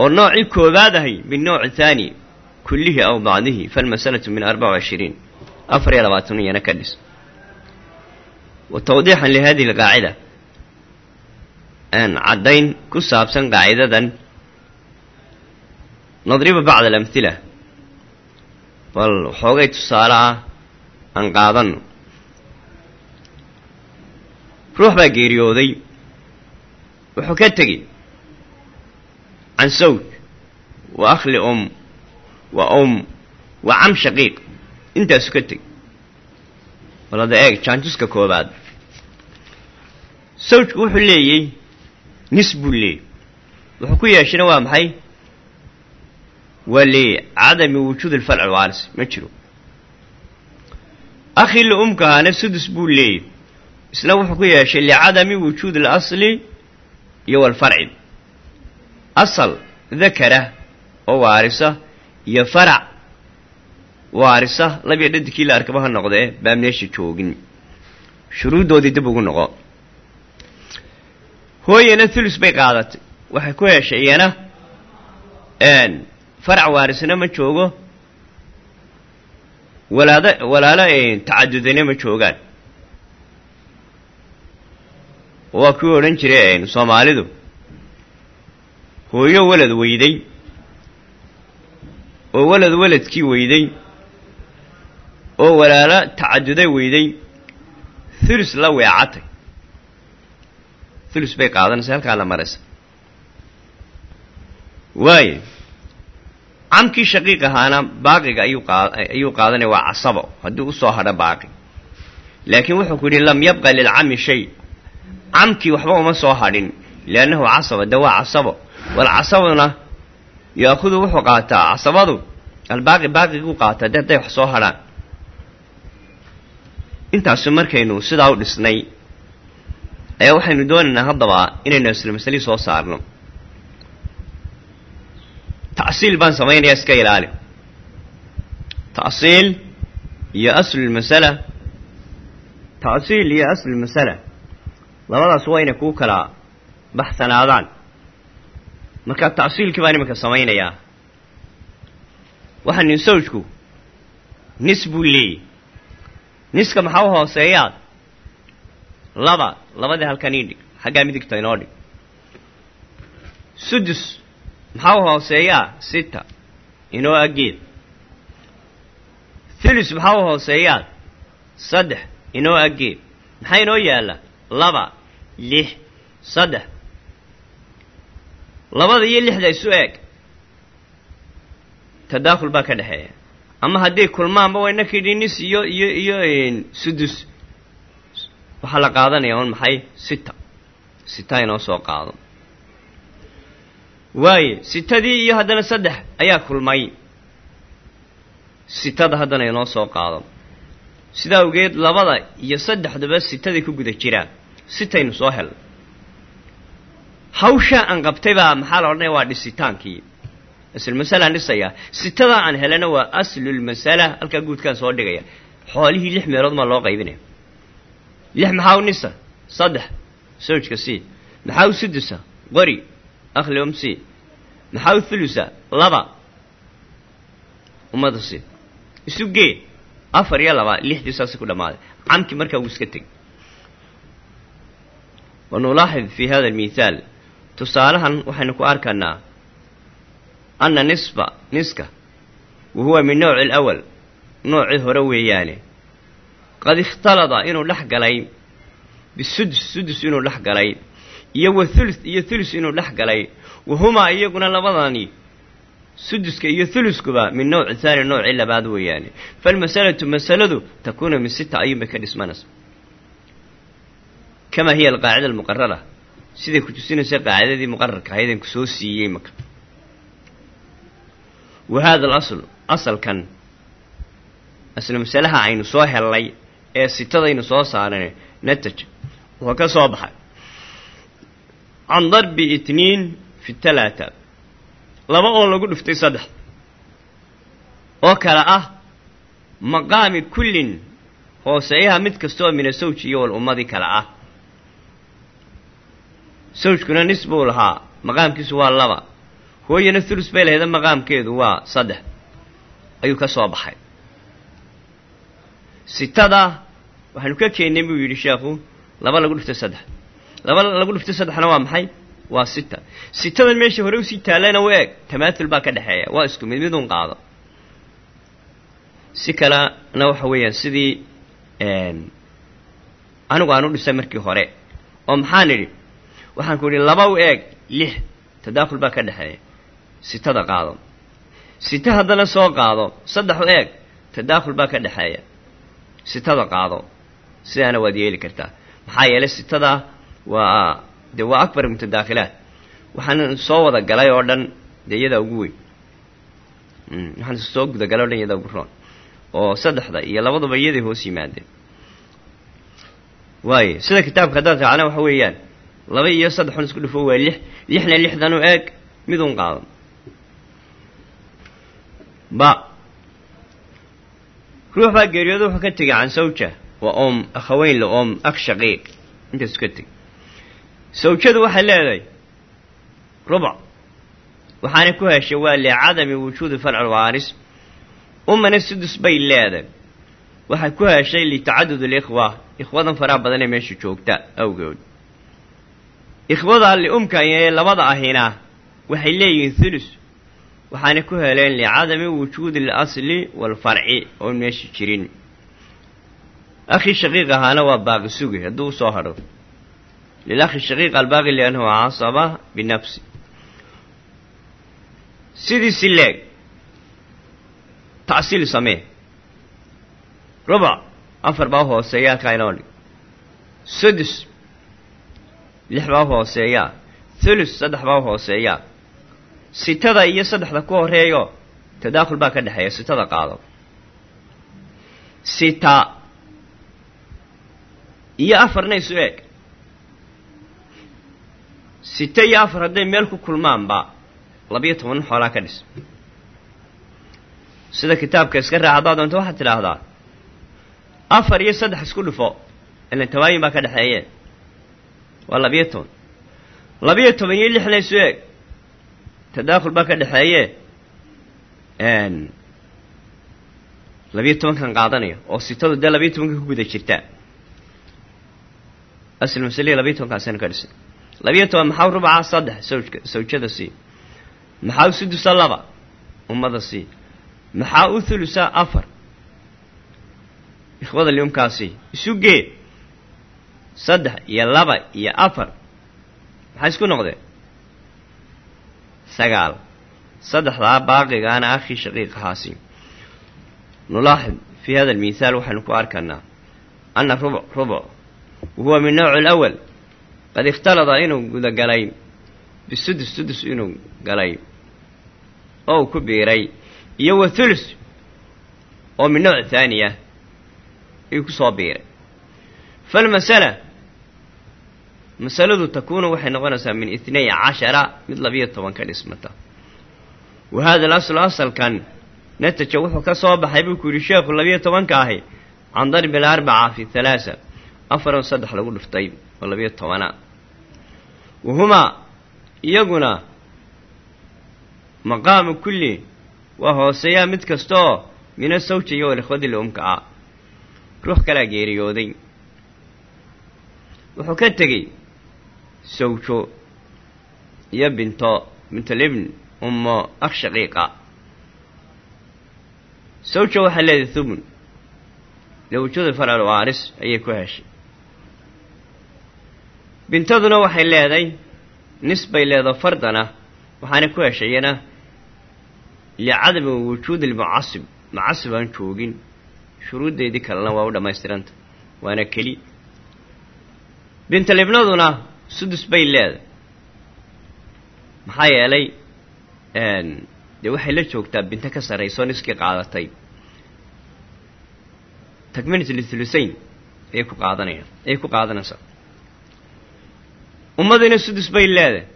[SPEAKER 1] oo noocii koowaad ahay binooci thaani kullihi aw bacdihi falmasalatu min arbaca washiriin afar iyo labaatan iyana ka dhis. Wa tawdiixan lihadihi alqaacida. Caddayn ku saabsan qaacidadan nadriba bacda alamhila bal xoogay tusaale ah aan qaadano ruux baa geeriyooday wuxuu ka tegey can sawj wa akhli um wa um wa cam shaqiiq. Intaasu ka teg balada eeg jaantuska koobaad sawjku wuxuu leeyey nis buu leeyay. Wuxuu ku yeeshana waa maxay? Waa leeyay cadami wujuud alfarci waaris ma jiro. Akhii la umkahaana sudus buu leeyay. Isna wuxuu ku yeeshay licadami wujuud alasli iyo walfarci asal dakara oo waarisa iyo farac waarisa labiyo dhadinkii la arkaba ha noqdee baa meesha joogin. Shuruuddoodii dib ugu noqo. Hooyana thulus bay qaadatay. Waxay ku heshay iyana farac waarisna ma joogo walaada walaalo tacadudana ma joogaan waa kuwii odhan jiray soomaalidu. Hooyo walad weyday. Oo walad waladkii weyday. Oo walaalo tacaduday weyday. Thulus la weecatay. Thulus bay qaadanaysa halkaa la maraysa. Waayo camkii shaqiiq ahaana baaqiga ayuu qaa ayuu qaadanaya waa casabo. Haddii u soo hadho baaqi. Laakiin wuxuu ku yidhi lam yabqa lilcami shay camkii waxba uma soo hadhin liannahu casaba de waa casabo walcasabuna yaakudu wuxuu qaataa casabadu albaaqi baaqiguu qaataa de hadday wax soo hadhaan. Intaasu markaynu sidaa u dhisnay ayaa waxaynu doonaynaa haddaba inaynu isla masalihii soo saarno. Tacsiil baan samaynayaa iska ilaali. Ta'siil iyo aslulmasala ta'siil iyo aslulmasala labadaas waa inay kuu kala baxsanaadaan. Marka ta'siilkii baan iminka samaynayaa. Waxaa nin sawjku nis buu leeyay. Niska maxaa u hooseeyaad laba labadii halkan ii dhig. Xaggaa midigta inoo dhig. Sudus maxaa u hooseeyaa? Sita inoo aggeed. Thulus maxaa u hooseeyaa? Saddex inoo aggeed. Maxaa inoo yaalla laba lix saddex. Labada iyo lixda isu eeg. Tadaakhul baa ka dhexeeya ama hadday kulmaanba kidhi nis iyo iyo iyo sudus. Waxaa la qaadanaya un maxay? Sita. Sita inoo soo qaado. Waaye sitadii iyo haddana saddex ayaa kulmay. Sitada haddana inoo soo qaado. Sidaa awgeed labada iyo saddexduba sitaday ku guda jiraan sitaynu soo helnay hawshaa aan qabtay baa maxaa la odhanaya waa dhisitaankii. Aslulmasalaan dhisayaa sitadaa aan helana waa aslulmasala halkaa guudkaan soo dhigaya. Xoolihii lix meelood maa loo qaybinaya lix maxaa u nisa? Saddex. Sawjka c. Maxaa u sudusa qori. Akhliom c. Maxaa u thulusa? Laba. Ummadda c. Isu gee. Afar iyo laba lixdii saasi ku dhammaaday camkii markaa wuu iska tegay wa nulaaxid fi hada almithaal tusaalahan waxaynu ku arkaynaa anna nisba niska wa huwa min nooci alawal noocii hore weeyaane qad ikhtalada inuu dhex galay bisudus sudus inuu dhex galay iyo wa thuluth iyo thulus inuu dhex galay wa humaa iyaguna labadani suduska iyo thuluskuba min nooci haani noocii labaad weeyaane falmasalatu masaladu takuunu min sita ayuunbay ka dhismanaysa kamaa hiya alqaacida almuqarara siday ku tusinaysa qaacidadii muqararka ahaydeen ku soo siiyey marka. Wa hada alasl asalkan asla masalaha aynu soo hellay ee sitadaynu soo saaran nataj wuxuu ka soo baxay. Can darbi itniin fi talaata laba oo lagu dhiftay saddex oo kale ah maqaami kullin hooseeyaha mid kastaoo mina sawj iyo wal ummadii kale ah sawjkuna nis buu lahaa maqaamkiisu waa laba. Hooyana thulus bay lahayda maqaamkeedu waa saddex. Ayuu ka soo baxay. Sitada waxaynu ka keennay buu yidhi sheekhu laba lagu dhiftay saddex. Laba lagu dhiftay saddexna waa maxay? Waa sita. Sitadan meesha hore u sii taallana u eeg. Tamaathul baa ka dhexeeya. Waa isku mid midun qaado. Si kalena waxa weeyaan sidii anigu aan u dhisay markii hore. Oo maxaan idhi waxaan ku idhi laba u eeg lix tadaakhul baa ka dhexeeya sitada qaado. Sita haddana soo qaado saddex u eeg tadaakhul baa ka dhexeeya sitada qaado. Sidaana waad yeeli kartaa. Maxaa yeelay sitada waa dee waa akbar mutadaakhilaat waxaan soo wada galay oo dhan dee iyadaa ugu weyn. Waxaan soo gudagalay o dhan iyadaa ugu roon. Oo saddexda iyo labaduba iyaday hoos yimaadeen. Waayo sida kitaabka haddaad raacna waxa weeyaan laba iyo saddex un isku dhufo waa lix. Lixna lixdan u eeg midun qaado ba. Ruux baa geeriyooda wuxuu ka tegay can sawja. Waa oom akhaweyn la oom ak shaqiiq. Intaasu ka tegay sawjadu waxay leedahay rubac waxaana ku heshay waa licadami wujuudi farci waaris. Umana sudus bay leedahay. Waxay ku heshay litacadud alikhwa ikhwadan faraha badan ee meesha joogta awgood ikhwada ee labada ahina waxay leeyihiin thulus waxaana ku heleen licadami wujuudi alasli waalfarci oon meesha jirin. Akhii shaqiiq ahaana waa baaqi sugi hadduu u soo hadho. Lilakhi shaqiiq albaaqi liannahu casaba binafsi. Sidiisi leeg ta'siil samee. Rubac afar baa u hooseeya halkaa inoo lix baa u hooseeyaa thulus saddex baa u hooseeyaa sitada iyo saddexda ku horeeyo tadaakhul baa ka dhexeeya sitada qaado. Sita iyo afarna isu eeg. Sita iyo afar hadday meel ku kulmaanba labiyo toban xoolaa ka dhis. Sida kitaabka iska raac haddaad doonto waxaad tidhaahdaa afar iyo saddex isku dhufo ilan tawaayin baa ka dhexeeye waa labiyo toban. Labiyo toban iyo lixna isu eeg. Tadaakhul baa ka dhexeeye. Labiyo tobankan qaadanaya oo sitadu dee labiyo tobanka ku guda jirta. Asl masalihi labiyo tobankaasina ka dhisay labiyo toban maxaa rubaca saddex? Sawjka sawjada sii. Maxaa u sudusa laba? Ummada sii. Maxaa u thulusa afar? Ikhwada liumkaasi isu gee saddex iyo laba iyo afar. Maxay isku noqdeen? Sagaal. Saddexdaa baaqigaana akhii shaqiiqahaasi nulaaxid fii hada almithaal waxaynu ku arkanaa ana rubuc rubuc wahuwa min nawci alawal qad ikhtalada inuu gudagalay bisudus sudus inuu galay oo uu ku biiray. Iyo wa thulus oo min nawc thaaniya ayuu ku soo biiray. Falmasala masaladu takuunu waxay noqonaysaa min itnay cashara mid labiyo toban ka dhismata. Wa hada alaslu asalkan nataja wuxuu ka soo baxay buu ku yidhi sheekhu labiyo tobanka ahi can darbi alarbaca fi halaasa afar oo saddex lagu dhuftay oo labiyo tobana. Wahumaa iyaguna maqaamu kulli waa hooseeyaa mid kasta oo mina sawja iyo walikhwadi liumka ah. Ruux kalaa geeriyooday. Wuxuu ka tegey sawjo iyo binto bintolibn ummo akh shaqiiqa sawja waxay leedahay thumun lawjada faral waaris ayay ku heshay bintaduna waxay leedahay nis bay leedaho fardana waxaana ku heshayana licadami wujuudi lmucasib mucasib aan joogin shuruuddeedii kalena waa u dhammaystiranta waana keli bintalibnaduna sudus bay leedahay. Maxaa yeelay dee waxay la joogtaa binto ka sarraysoo niskii qaadatay. Takminat lithulusayn ayay ku qaadanayaan ayay ku qaadanaysaa. Ummadina sudus bay leedahay.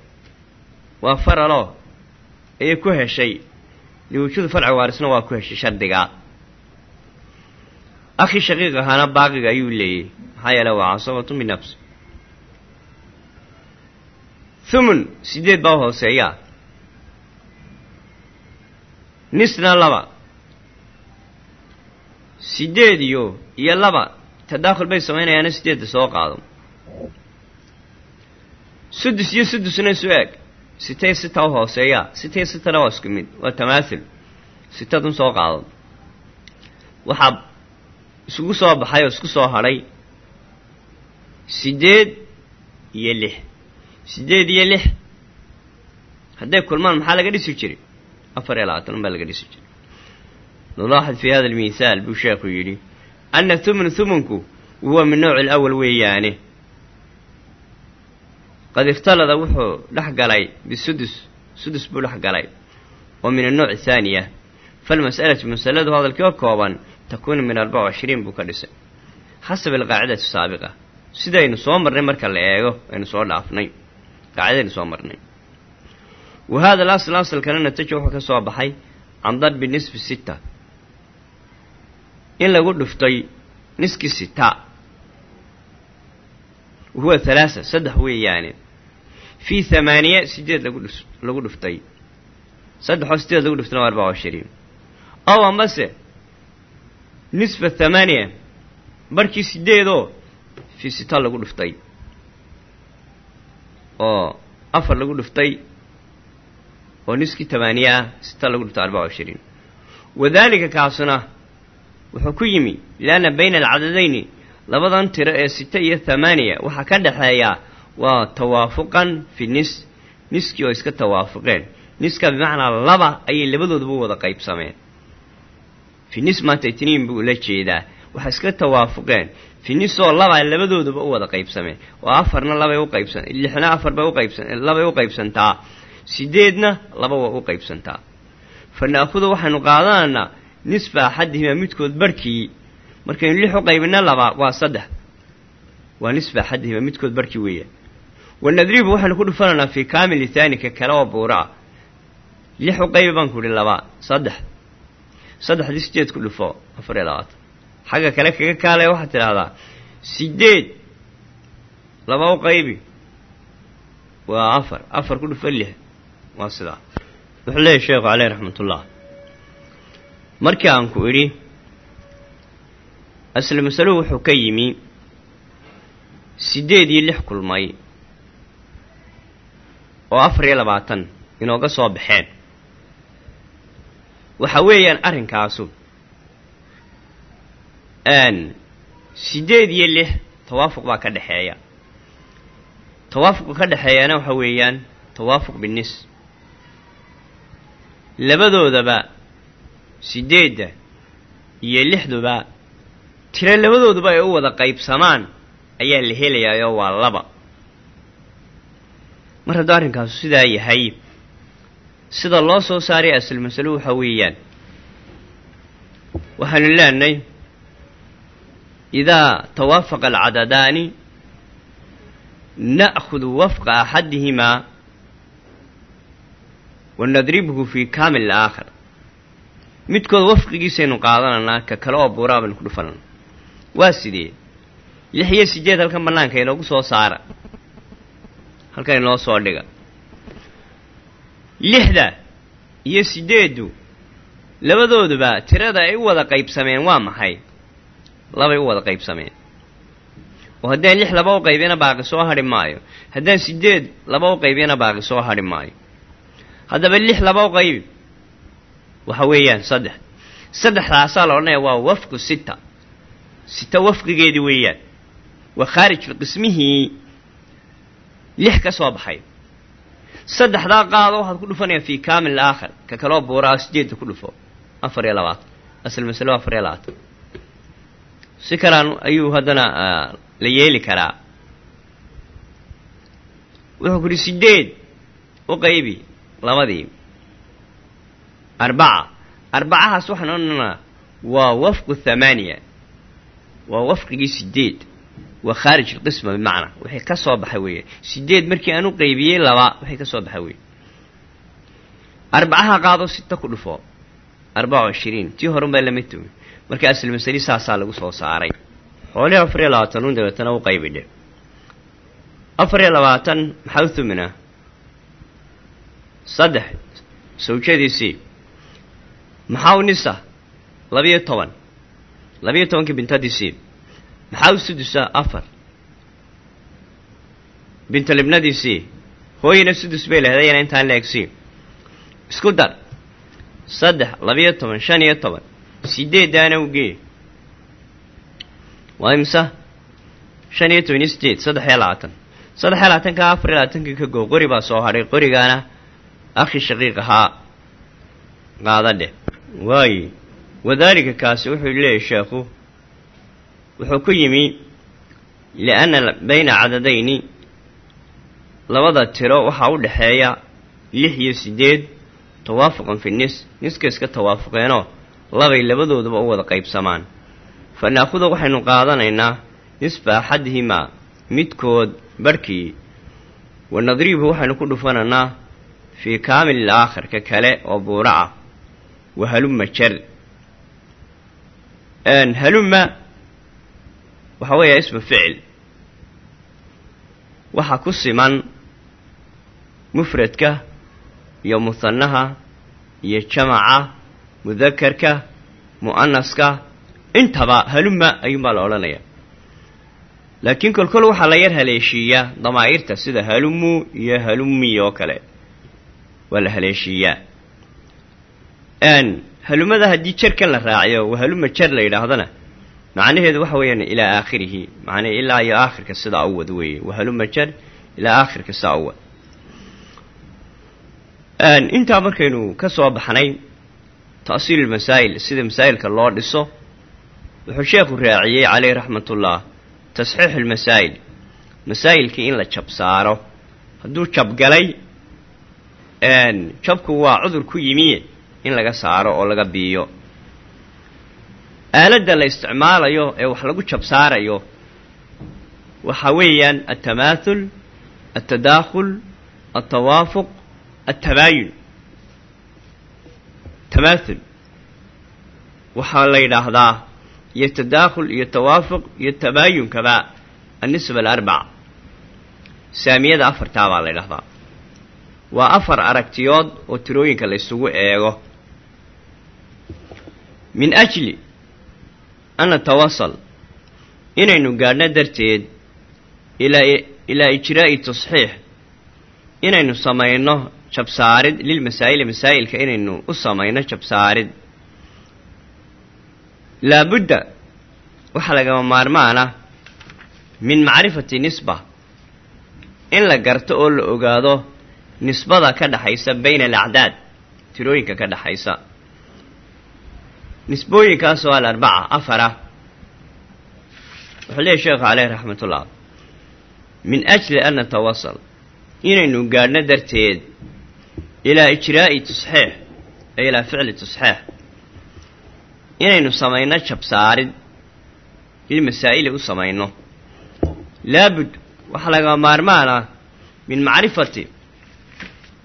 [SPEAKER 1] Waa faraloo ayay ku heshay. Liwujuudu farci waarisna waa ku heshay shardigaa akhi shaqiiq ahaana baaqiga ayuu leeyay. Maxaa yeele waa casabatu binafsi thumun sideed baa u hooseeyaa nisna laba sideed iyo iyo laba tadaakhul bay samaynayaana sideedda soo qaado sudus iyo sudusna isu eeg sitay sita u hooseeyaa sitay sitana waa isku mid waa tamaathul sitadun soo qaado waxaa isugu soo baxay oo isku soo hadhay sideed iyo lix sideed iyo lix. Hadday kulmaan maxaa laga dhisi jiray? Afar iyo labaatan baa laga dhisi jiray. Nulaaxid fii hada almithaal buu sheekhu yidhi ana thumun thumunku wahuwa min nawci alawal weeyaane. Qad ikhtalada wuxuu dhex galay bisudus sudus buu dhex galay oo min annowc thaaniya falmas'alatu masaladu hadalkii oo kooban takuunu min arbaca washriin buu ka dhisay. Xasab alqaacidati saabiqa. Sidaynu soo marnay marka la eego aynu soo dhaafnay qaacidaynu soo marnay wa hada alasl asalkana nataja wuxuu ka soo baxay can darbi nisfi sita in lagu dhuftay niski sita wahuwa halaasa saddex weeyaane fii thamaaniya sideed lagu lagu dhuftay saddexoo sideed lagu dhuftayna waa arbaca washriin ow amase nisfa thamaaniya barkii sideedoo fii sita lagu dhuftay oo afar lagu dhuftay oo niskii tamaaniye ah sita lagu dhuftay arbaca washriin wadaalika kaasuna wuxuu ku yimi lianna bayna alcadadayni labadan tiro ee sita iyo thamaaniya waxaa ka dhexeeya waa tawaafuqan fi nis niskii oo iska tawaafuqeen. Niska bimacnaa laba ayay labadooduba wada qaybsameen. Fi nis maanta itniin buu ula jeedaa waxay iska tawaafuqeen fi nis oo laba labadooduba u wada qaybsameen. Oo afarna labay u qaybsan lixna afar bay uqaybsan labay u qaybsantaa. Sideedna laba waa u qaybsantaa. Fa waxaynu qaadanaynaa nisfa axadihima midkood barhkii markaynu lix u qaybina laba waa saddex. Waa nisfa axadihima midkood barhkii weeya wanadribu waxaynu ku dhufanaynaa fii kaamili thaani ka kale oo buura ah lix u qaybi baan ku idhi laba saddex. Saddexdii sideed ku dhufo afar iyo labaatan xagga kale kaga kaalaya waxaad tidhaahdaa sideed laba qaybi. Waa afar afar ku dhufo lix waa sidaa. Wuxuu leeyahy sheekhu caleyh raxmatullah. Markii aan ku idhi asle masaluhu wuxuu ka yimi siddeed iyo lix kulmay oo afar iyo labaatan inooga soo baxeen. Waxa weeyaan arrinkaasu siddeed iyo lix tawaafuq baa ka dhexeeya tawaafuqa ka dhexeeyana waxa weeyaan tawaafuq binis. Labadoodaba siddeedda iyo lixduba tiro labadooduba ay u wada qaybsamaan ayaa la helayaayoo waa laba. Mar hadduu arrinkaasu sidaa yahay sida loo soo saaray asal masalo waxa weeyaan waxaanu leenahay tawaafaqa alcadadaani na'khudu wafqa axadihimaa wa nadribhu fii kaamil alaakhar midkood wafqigiisaynu qaadananaa ka kale oo buuraa baynu ku dhufanana waa sidee lix iyo sideed halkan bannaanka inoogu soo saara halkan inoo soo dhiga lixda iyo siddeeddu labadooduba tirada ay u wada qaybsameen waa maxay labay u wada qaybsameen oo haddaan lix laba u qaybiyana baaqi soo hadhi maayo. Haddaan siddeed laba u qaybiyana baaqi soo hadhi maayo. Haddaba lix laba u qaybi waxa weeyaan saddex. Saddexdaasaa la odhanaya waa wafqu sita. Sita wafqigeedii weeyaan. Waa khaarijka qismihii lix ka soo baxay. Saddexdaa qaado waxaad ku dhufanayaa fii kaamil aakhar ka kaloo buuraa sideedda ku dhufo. Afar iyo labaatan. Asal masalo afar iyo labaatan si kalaan ayuu haddana la yeeli karaa. Wuxuu ku uhi sideed u qaybi labadii. Arbaca. Arbacahaas waxaan odhanaa waa wafqu thamaaniya. Waa wafqigii sideed waa khaarij alqisma bimacnaa. Waxay ka soo baxay weeye. Sideed markii aan u qaybiyey laba waxay ka soo baxay weeye. Arbacaha qaado sita ku dhufo. Arbaca ishiriin tii horun baa la mid tumi marka asal masali saasaa lagu soo saaray. Xoolihii afar iyo labaatan un dabeetana u qaybidhe afar iyo labaatan maxaa u tuminaa saddex sawjadiisii. Maxaa u nisa? Labiyo toban. Labiyo tobankii bintadiisii. Maxaa u sudusa afar. Bintalibnadiisii. Hooyina sudus bay lehdayana intaan la egsii isku dar. Saddex labiyo toban shan iyo toban sideeddaana ugee waa imsa shan iyo toban iyo sideed saddex iyo labaatan saddex iyo labaatanka afar iyo labaatankii ka goo qori baa soo hadhay qorigaana akhi shaqiiq ahaa qaada dheh waaye wadaalika kaasi wuxuu leeyahy sheekhu wuxuu ku yimi lianna bayna cadadayni labada tiro waxaa u dhexeeya lix iyo siddeed tawaafuqan fi nis. Niska iska tawaafuqeenoo labay labadooduba u wada qaybsamaan. Fa naakuda waxaynu qaadanaynaa nisfa axadihimaa midkood barhkii wa nadriibhu waxaynu ku dhufanaynaa fii kaamil ilaakhir ka kale oo buura ah. Wa halumma jar. Halumma waxaa weeya ismu ficil. Waxaa ku siman mufradka iyo musannaha iyo jamaca mudakarka mu'anaska intaba halumma ayuunbaa la odhanaya laakiin kolkol waxaa la yar haleeshiiyaa damaa'irta sida halummu iyo halummi oo kale waa la haleeshiiyaa halumada haddii jarkan la raaciyo waa haluma jar la yidhaahdana macnaheedu waxa weeyaan ilaa aakhirihi macnaa ilaa iyo aakhirka sidaa u wad weeye. Waa haluma jar ilaa aakhirka sidaa u wad. Intaa markaynu ka soo baxnay ta'siil masaa'il sida masaa'ilka loo dhiso wuxuu sheekhu raaciyey caleyh raxmatullah tasxiix almasaa'il masaa'ilkii in la jab saaro hadduu jabgalay jabku waa cudur ku yimiye in laga saaro oo laga biiyo aaladda la isticmaalayo ee wax lagu jab saarayo waxa weeyaan altamaathul altadaakhul altawaafuq altabaayun tamaathul waxaa la yidhaahdaa iyo tadaakhul iyo tawaafuq iyo tabaayunkaba annisba alarbac saamiyada afartaa baa la ydhahdaa waa afar aragtiyood oo tirooyinka la isugu eego min ajli an natawasal inaynu gaadhno darteed ilaa ijraa'i tasxiix inaynu samayno jabsaarid lilmasaa'ili masaa'ilka inaynu u samayno jabsaarid laabudda waxaa lagama maarmaana min macrifati nisba. In la garto oo la ogaado nisbada ka dhexaysa bayna alacdaad tirooyinka ka dhexaysa nisbooyinkaasoo alarbaca afara. Wuxuu leeyahy sheekhu caleyh raxmatullah min ajli an natawasal inaynu gaadhno darteed ilaa ijraa'i tasxiix ee ilaa ficli tasxiix inaynu samayno jabsaarid lilmasaa'ili u samayno laabud waxaa lagama maarmaan ah min macrifati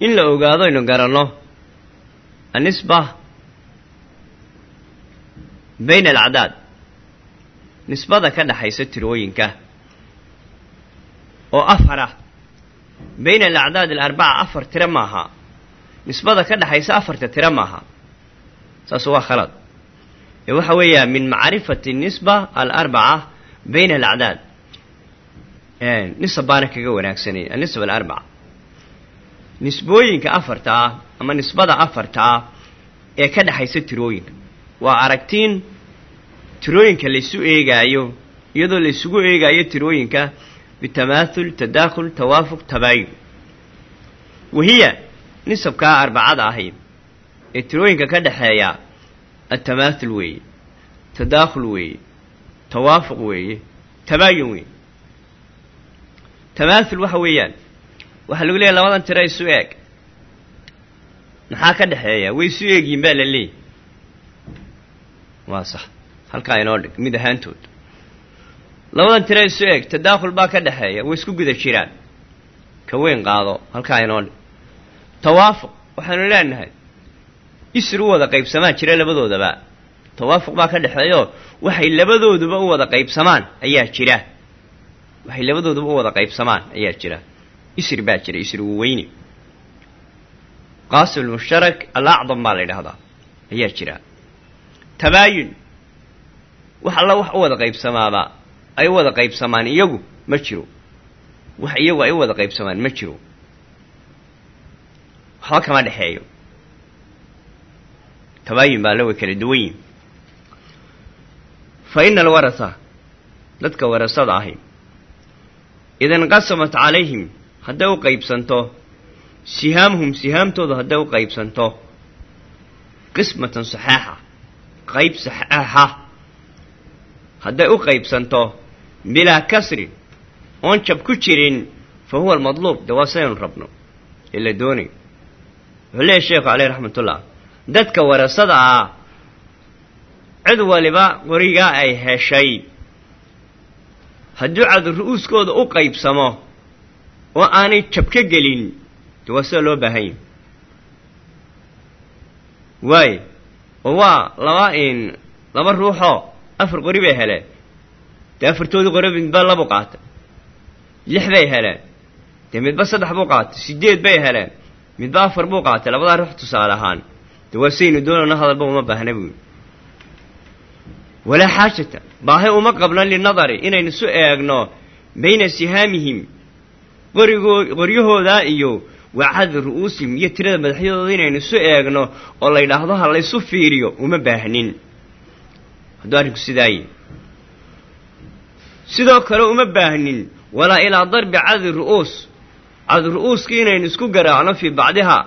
[SPEAKER 1] in la ogaado aynu garanno annisba bayna alacdaad nisbada ka dhexaysa tirooyinka oo afara bayna alacdaad alarbaca afar tiro maaha nisbada ka dhexaysa afarta tiro maaha. Saas waa khalad. Ee waxa weeyaa min macrifati nisba alarbaca bayna alacdaad. Nisab baana kaga wanaagsanay anisab alarbaca. Nisbooyinka afarta ah ama nisbada afarta ah ee ka dhexaysa tirooyinka. Waa aragtiin tirooyinka laysu eegaayo iyadoo laysugu eegaayo tirooyinka bitamaathul tadaakhul tawaafuq tabaayun wahiya nisabkaa arbacada ahi ee tirooyinka ka dhexeeya atamaathul weeye tadaakhul weeye tawaafuq weeye tabaayun weeye tamaathul waxa weeyaan waxaa lagu leeyahy labadan tiro isu eeg. Maxaa ka dhexeeya way isu eegyiin baa la leeyahy waa sax. Halkaa inoo dhig mid ahaantood. Labadan tiro isu eeg tadaakhul baa ka dhexeeya way isku guda jiraan. Ka weyn qaado halkaa inoo dhig tawaafuq waxaanu leenahay. Isir u wada qaybsamaan jira labadoodaba. Tawaafuq baa ka dhexeeyaoo waxay labadooduba u wada qaybsamaan ayaa jira. Waxay labadooduba u wada qaybsamaan ayaa jira. Isir baa jira isir weyni. Qaasim almushtarak alacdam baa la yidhaahdaa ayaa jira. Tabaayun wax alla wax u wada qaybsamaaba ay u wada qaybsamaan iyagu ma jiro. Wax iyagu ay u wada qaybsamaan ma jiro waxba kama dhexeeyo tabaayun baa la way kala duwan fa ina alwarasa dadka warasada ahi ida inqasamat calayhim hadday u qaybsanto. Sihaamuhum sihaamtooda hadday u qaybsanto. Qismatan saxaaxa qayb saxaaxa. Hadday u qaybsanto bilaa kasrin oon jab ku jirin fa huwa almadluub de waa sidaynu rabno. Ee la doonayo wuxuu sheekhu caleyh raxmatullah dadka warasada ah cid waliba qorigaa ay heshay. Hadduu cadu ru'uuskooda u qaybsamo oo aanay jab ka gelin waa sida loo baahan yahy waayo oo waa laba in laba ruuxoo afar qori bay heleen. Dee afartoodii qori midba labu qaatay. Lix bay heleen. Dee midba saddex buu qaatay. Sideed bay heleen midba afar buu qaatay labadaa ruux tusaale ahaan. Dee waa saynu doonana hadalba uma baahna buuli walaa xaajata baahi uma qabno linadari inaynu isu eegno bayna sihaamihim qorigoo qoryahoodaa iyo wacada ru'uusihim iyo tirada madaxyadooda inaynu isu eegno oo la yidhaahdo ha laysu fiiriyo uma baahnin. Hadduu arrinku sidaayi sidoo kale uma baahnin walaa ilaa darbi cadi ru'uus cadi ru'uuskii inaynu isku garaacno fii bacdihaa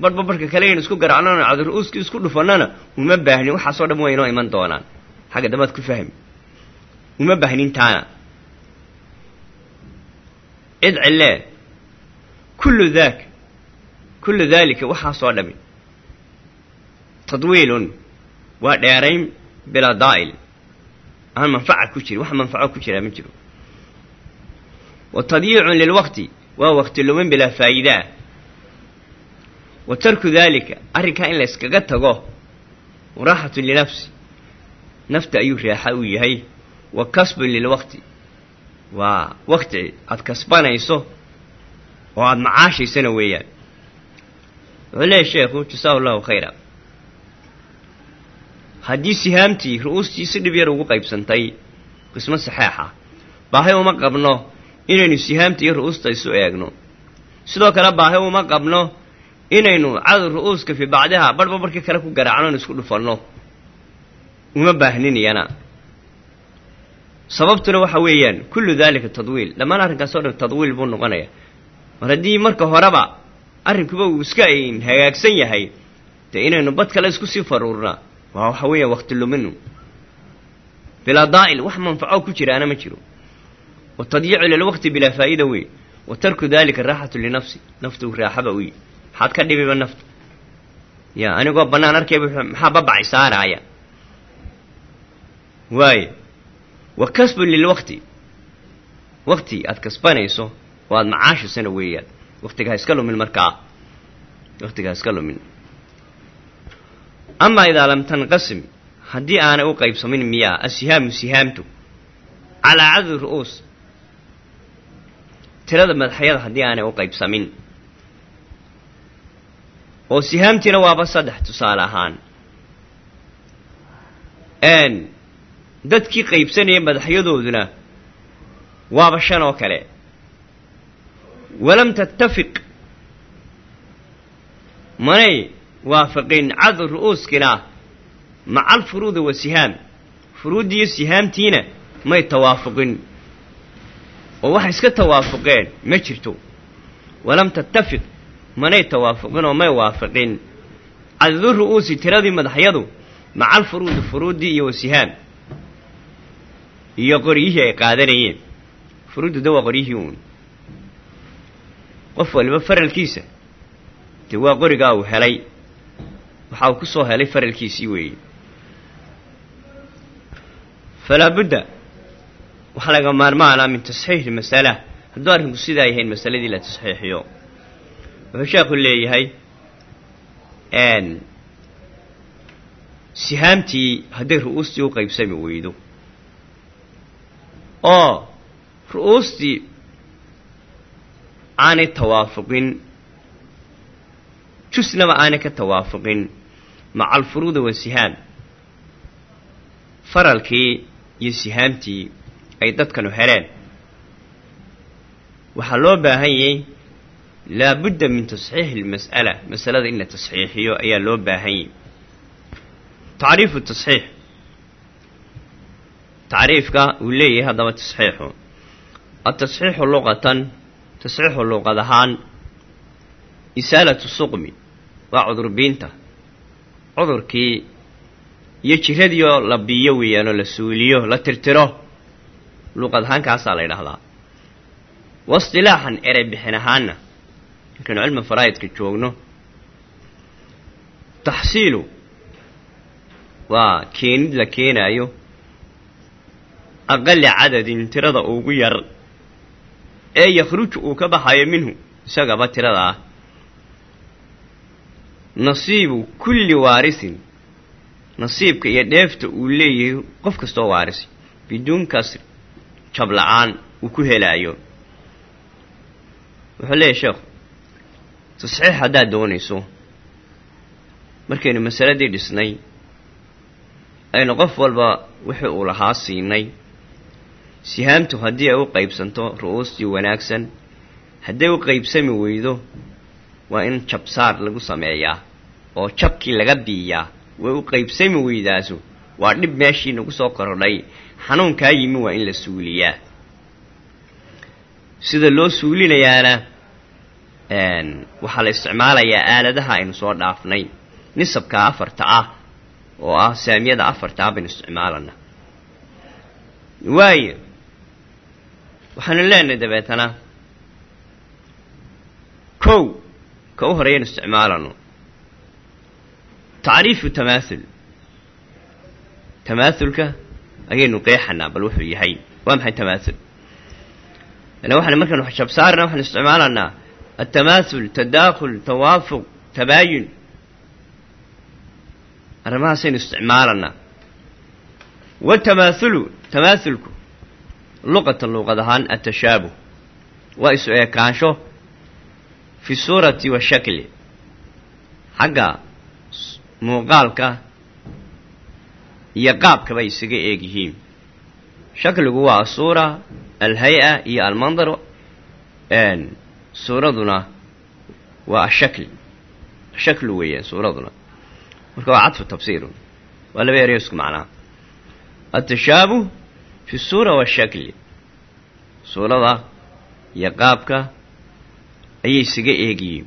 [SPEAKER 1] barhba barhka kale inaynu isku garaacnona cadi ru'uuskii isku dhufannana uma baahnin. Waxaasoo dhan way inoo iman doonaan. Xagga dambaad ku fahmi. Uma baahnin cid cillee kullu daak kullu daalika waxaasoo dhami tadwiilun. Waa dheerayn bilaa daa'il. Aan manfaca ku jirin wax manfaco ku jiraa ma jiro. Wa tadyiicun lilwaqti waa waqti lumin bilaa faa'iidaa. Wa tarku daalika arrinkaa in la yskaga tago raaxatun linafsi. Nafta ayuu raaxa u yahay. Wa kasbun lilwaqti waa wakti aad kasbanayso oo aada macaashaysana weeyaan. Wuxuu leeyahy sheekhu jasaa allahu khayra. Haddii sihaamtii ru'uustii si dhib yar ugu qaybsantay qismo saxeexa baahi uma qabno inaynu sihaamta iyo ru'uusta isu eegno. Sidoo kale baahi uma qabno inaynu cadad ru'uuska fii bacdiha barhba barhka kale ku garaacno in isku dhufanno. Uma baahniniyana sababtuna waxa weeyaan kullu daalika tadwiil. Dhammaan arrinkaas o dhan tadwiil buu noqonaya. Mar haddii marka horeba arrinkuba uu iska hagaagsan yahay dee inaynu bad kale isku sii faruurnaa waa waxa weeya wakti luminu. Bilaa daa'il wax manfaco ku jiraana ma jiro wa tadyiicu lilwaqti bilaa faa'ida wey wa tarku dalika raaxatu linafsi naftu raaxaba uyi maxaad ka dhibiba nafta ya anigoo bannaan arkayba maxaa babacay saaraaya waayo wa kasbun lilwaqti waqti aad kasbanayso oo aad macaashisana weeyaan waqtiga ha iska lumin markaa waqtiga ha iska lumin amaa idaa lam tanqasim haddii aanay u qaybsamin miyaa asihaamu sihaamtu calaa cadadi ru'uus tirada madaxyada haddii aanay u qaybsamin. Oo sihaamtiina waaba saddex tusaale ahaan. Dadkii qaybsanaya madaxyadooduna waaba shan oo kale. Walam tattafiq. Manay waafaqin cadad ru'uuskina maca alfuruudi wa sihaam. Furuuddii iyo sihaamtiina may tawaafuqin oo waxay iska tawaafuqeen ma jirto. Walam tattafiq manay tawaafuqin oo may waafaqin. Cadadu ru'uusi tiradii madaxyadu maca alfuruudi furuuddii iyo wa sihaam iyo qoryihii ay qaadanayeen. Furuuddu da waa qoryihii uun. Qof waliba faralkiisa dee waa qorigaa uu helay. Waxa uu ku soo helay faralkiisii weeye. Falaa budda waxaa laga maarmaanaa min tasxiixi masala. Hadduu arrinku sidaa yahay in masaladii la tasxiixiyo wuxuu sheekhu leeyahay sihaamtii hadday ru'uustii u qaybsami weydo. Oo ru'uustii aanay tawaafuqin jusnaba aanay ka tawaafuqin maca wa sihaam. Faralkii iyo sihaamtii ay dadkanu heleen. Waxaa loo baahan yahay laabudda min tasxiixi almas'ala. Masalada in la tasxiixiyo ayaa loo baahan yahay. Tacriifu tasxiix. Tacriifka uu leeyahay haddaba tasxiixu. Atasxiixu luqatan tasxiixu luqad ahaan isaalatu suqmi waa cudurbiinta cudurkii iyo jiradiioo la biyo weeyaanoo la suuliyo la tirtiro luqad ahaan kaasaa la ydhahdaa waistilaaxan erey bixin ahaanna. Markaynu cilmi faraa'idka joogno taxsiilu waa keenid la keenaayo aqali cadadin tirada ugu yar ee yakhruju uu ka baxayo minhu isagaba tirada ah. Nasiibu kulli waarisin nasiibka iyo dheefta uu leeyahay qof kastoo waarisi biduun kasr jabla-aan uu ku helaayo. Wuxuu leeyahy sheekhu tasxiix haddaad doonayso markaynu masaladii dhisnay aynu qof walba wixii uu lahaa siinay sihaamtu haddii ay u qaybsanto ru'uustii wanaagsan hadday u qaybsami weydo waa in jabsaar lagu sameeyaa oo jabkii laga biiyaa way u qaybsami weydaasu waa dhib meeshii nagu soo kordhay xanuunkaa yimi waa in la suuliyaa. Sida loo suulinayaana waxaa la isticmaalayaa aaladaha aynu soo dhaafnay. Nisabka afarta ah oo ah saamiyada afarta ah baynu isticmaalana. Waayo waxaanu leenahay dabeetana kow ka u horeeyanu isticmaalano tacriifu tamaathul tamaathulka ayaynu qeexanaa bal wuxuu yahay waa maxay tamaathul ila waxaan markaynu jabsaarna waxaanu isticmaalanaa altamaathul tadaakhul tawaafuq tabaayun. Arrimahaasaynu isticmaalanaa watamaathulu tamaathulku luqatan luuqad ahaan atashaabuh waa isu eekaansho fi suurati washakli xagga muuqaalka iyo qaabkaba isaga eeg yihiin shakligu waa asuura alhay-a iyo almandar suuraduna waa ashakli ashaklu weeyaan suuraduna. Marka waa cadfu tafsiirun. Waa laba eryo isku macnaha atashaabuh fi suura washakli suurada iyo qaabka ayay isaga eegyihiin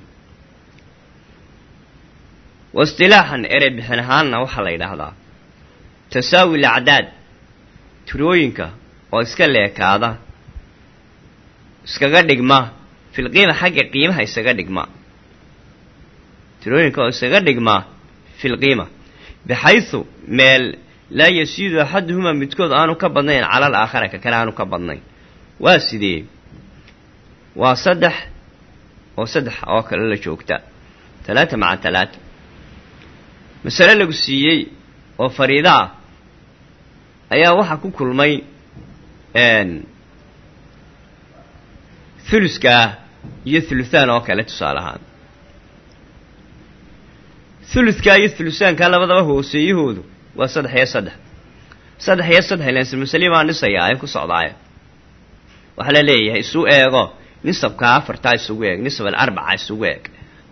[SPEAKER 1] waistilaaxan erey bixin ahaanna waxaa la yidhaahdaa tasaawi lacdaad tirooyinka oo iska leekaada. Iskaga dhigma. Filqiima xagga qiimaha isaga dhigma. Tirooyinka oo isaga dhigma filqiima bixaysu meel laa yasiidu axaduhumaa midkood aanu ka badnayn cala al aakhara ka kale aanu ka badnayn. Waa sidee waa saddex oo saddex oo kale la joogta. Talaata maca talaata masale lagu siiyey oo fariida ah ayaa waxaa ku kulmay thuluska iyo thuluthaan oo kale tusaale ahaan. Thuluska iyo thulusaanka labadaba hooseeyahoodu waa saddex iyo saddex. Saddex iyo saddex ilansi masali baan dhisayaa ee ku socdaaya. Waxaa la leeyahay isu eego nisabka afartaa isugu eeg nisab alarbaca isugu eeg.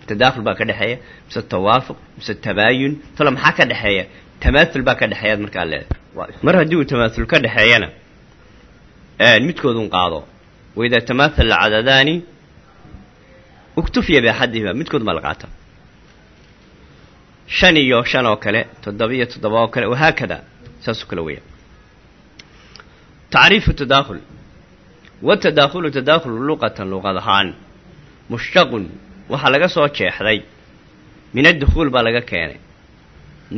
[SPEAKER 1] Tadaakul baa ka dhexeeya mise tawaafuq mise tabaayun talo maxaa ka dhexeeya? Tamaathul baa ka dhexeeyaad markaa leedahay mar haddii uu tamaathul ka dhexeeyana midkoodun qaado waidaa tamaathala cadadaani uktufiya biaxadihima midkood ma la qaata shan iyo shan oo kale toddoba iyo toddoba oo kale wahaakada saasoo kale weeya tacriifu tadaakul watadaakulu tadaakulu luqatan luqad ahaan mushtaqun waxaa laga soo jeexday min addukhuul baa laga keenay.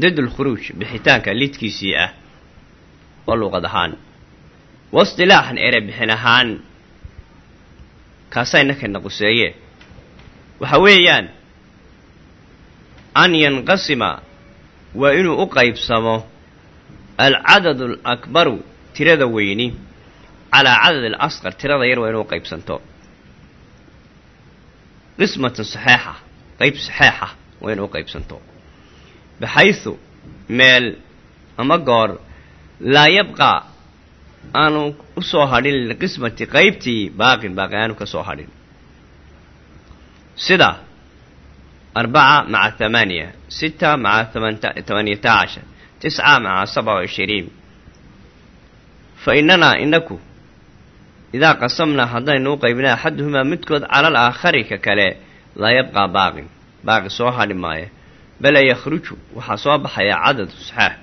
[SPEAKER 1] Did lkhuruuj bixitaanka lidkiisii ah waa luqad ahaan waistilaaxan ere bixin ahaan kaasaa inakana quseeye waxa weeyaan an yanqasima waa inuu u qaybsamo alcadad alakbaru tirada weyni calaa cadad alasqar tirada yar waa inuu qaybsanto qismatan saxeexa qayb saxeexa waa inuu qaybsanto baxaysu meel ama goor laa yabqaa aanu u soo hadhin liqismati qaybtii baaqin baaqi aanu ka soo hadhin. Sida arbaca maca thamaaniya sita maca tamaaniyata cashar tisca maca sabca wacishiriin fa inanaa inaku idaa qasamnaa haddaynu u qaybnay axaduhumaa midkood cala al aakhari ka kale laa yabqaa baaqin baaqi soo hadhi maayo bale yakhruju waxaa soo baxaya cadadu saxaax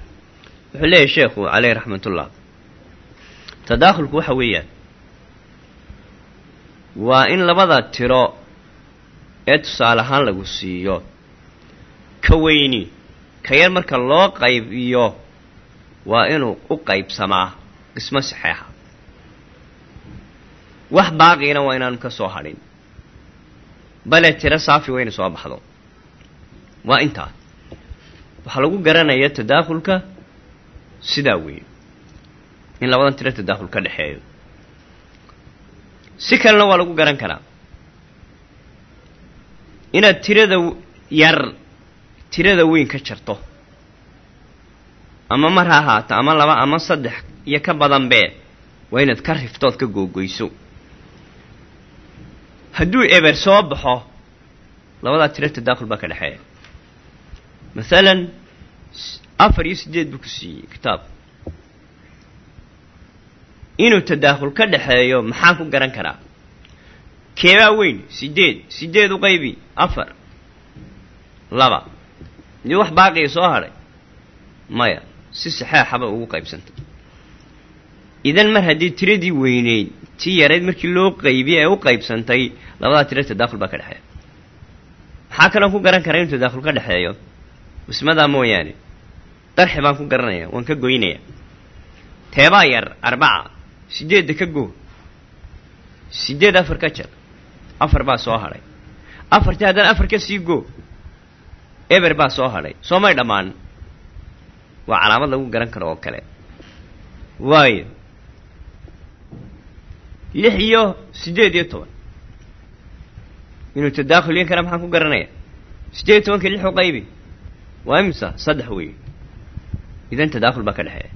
[SPEAKER 1] wuxuu leeyahy sheekhu caleyh raxmatullah tadaakhulku waxa weeyaan waa in labada tiro ee tusaale ahaan lagu siiyo ka weyni ka yar marka loo qaybiyo waa inuu u qaybsamaa qismo saxeexa wax baaqiina waa inaanu ka soo hadhin. Bale tiro saafi wayna soo baxdo. Waa intaas waxaa lagu garanaya tadaakhulka sidaa weeye. In labadan tiro tadaakhul ka dhexeeyo. Si kalena waa lagu garan karaa. Inaad tirada yar tirada weyn ka jarto. Ama mar ha ahaato ama laba ama saddex iyo ka badan bee waa inaad ka riftood ka googoyso hadduu eber soo baxo labadaa tiro tadaakhul baa ka dhexeeya. Masalan afar iyo siddeed buu ku siiyey kitaabku inuu tadaakhul ka dhexeeyo maxaan ku garan karaa? Keebaa weyn siddeed siddeed u qaybi afar laba. Dii wax baaqiya soo hadhay maya si saxeexaba ugu qaybsantay idan mar haddii tiradii weyneyd tii yarayd markii loo qaybiye ee u qaybsantay labadaa tiro tadaakhul baa ka dhexeeya maxaa kaloo ku garan karaa inuu tadaakhul ka dhexeeyo wismadaa mooyaane darxi baan ku garanaya waan ka goynaya teebaa yar arbaca siddeedda ka goo siddeed afar ka jar afar baa soo hadhay afartii haddana afar ka sii goo eber baa soo hadhay soo may dhammaan waa calaamad lagu garan karo oo kale waayo lix iyo siddeed iyo toban inuu tadaakhul yin kara maxaan ku garanaya siddeed iyo tobanka lix u qaybi waa imisa saddex weeye idan tadaakhul baa ka dhexeeya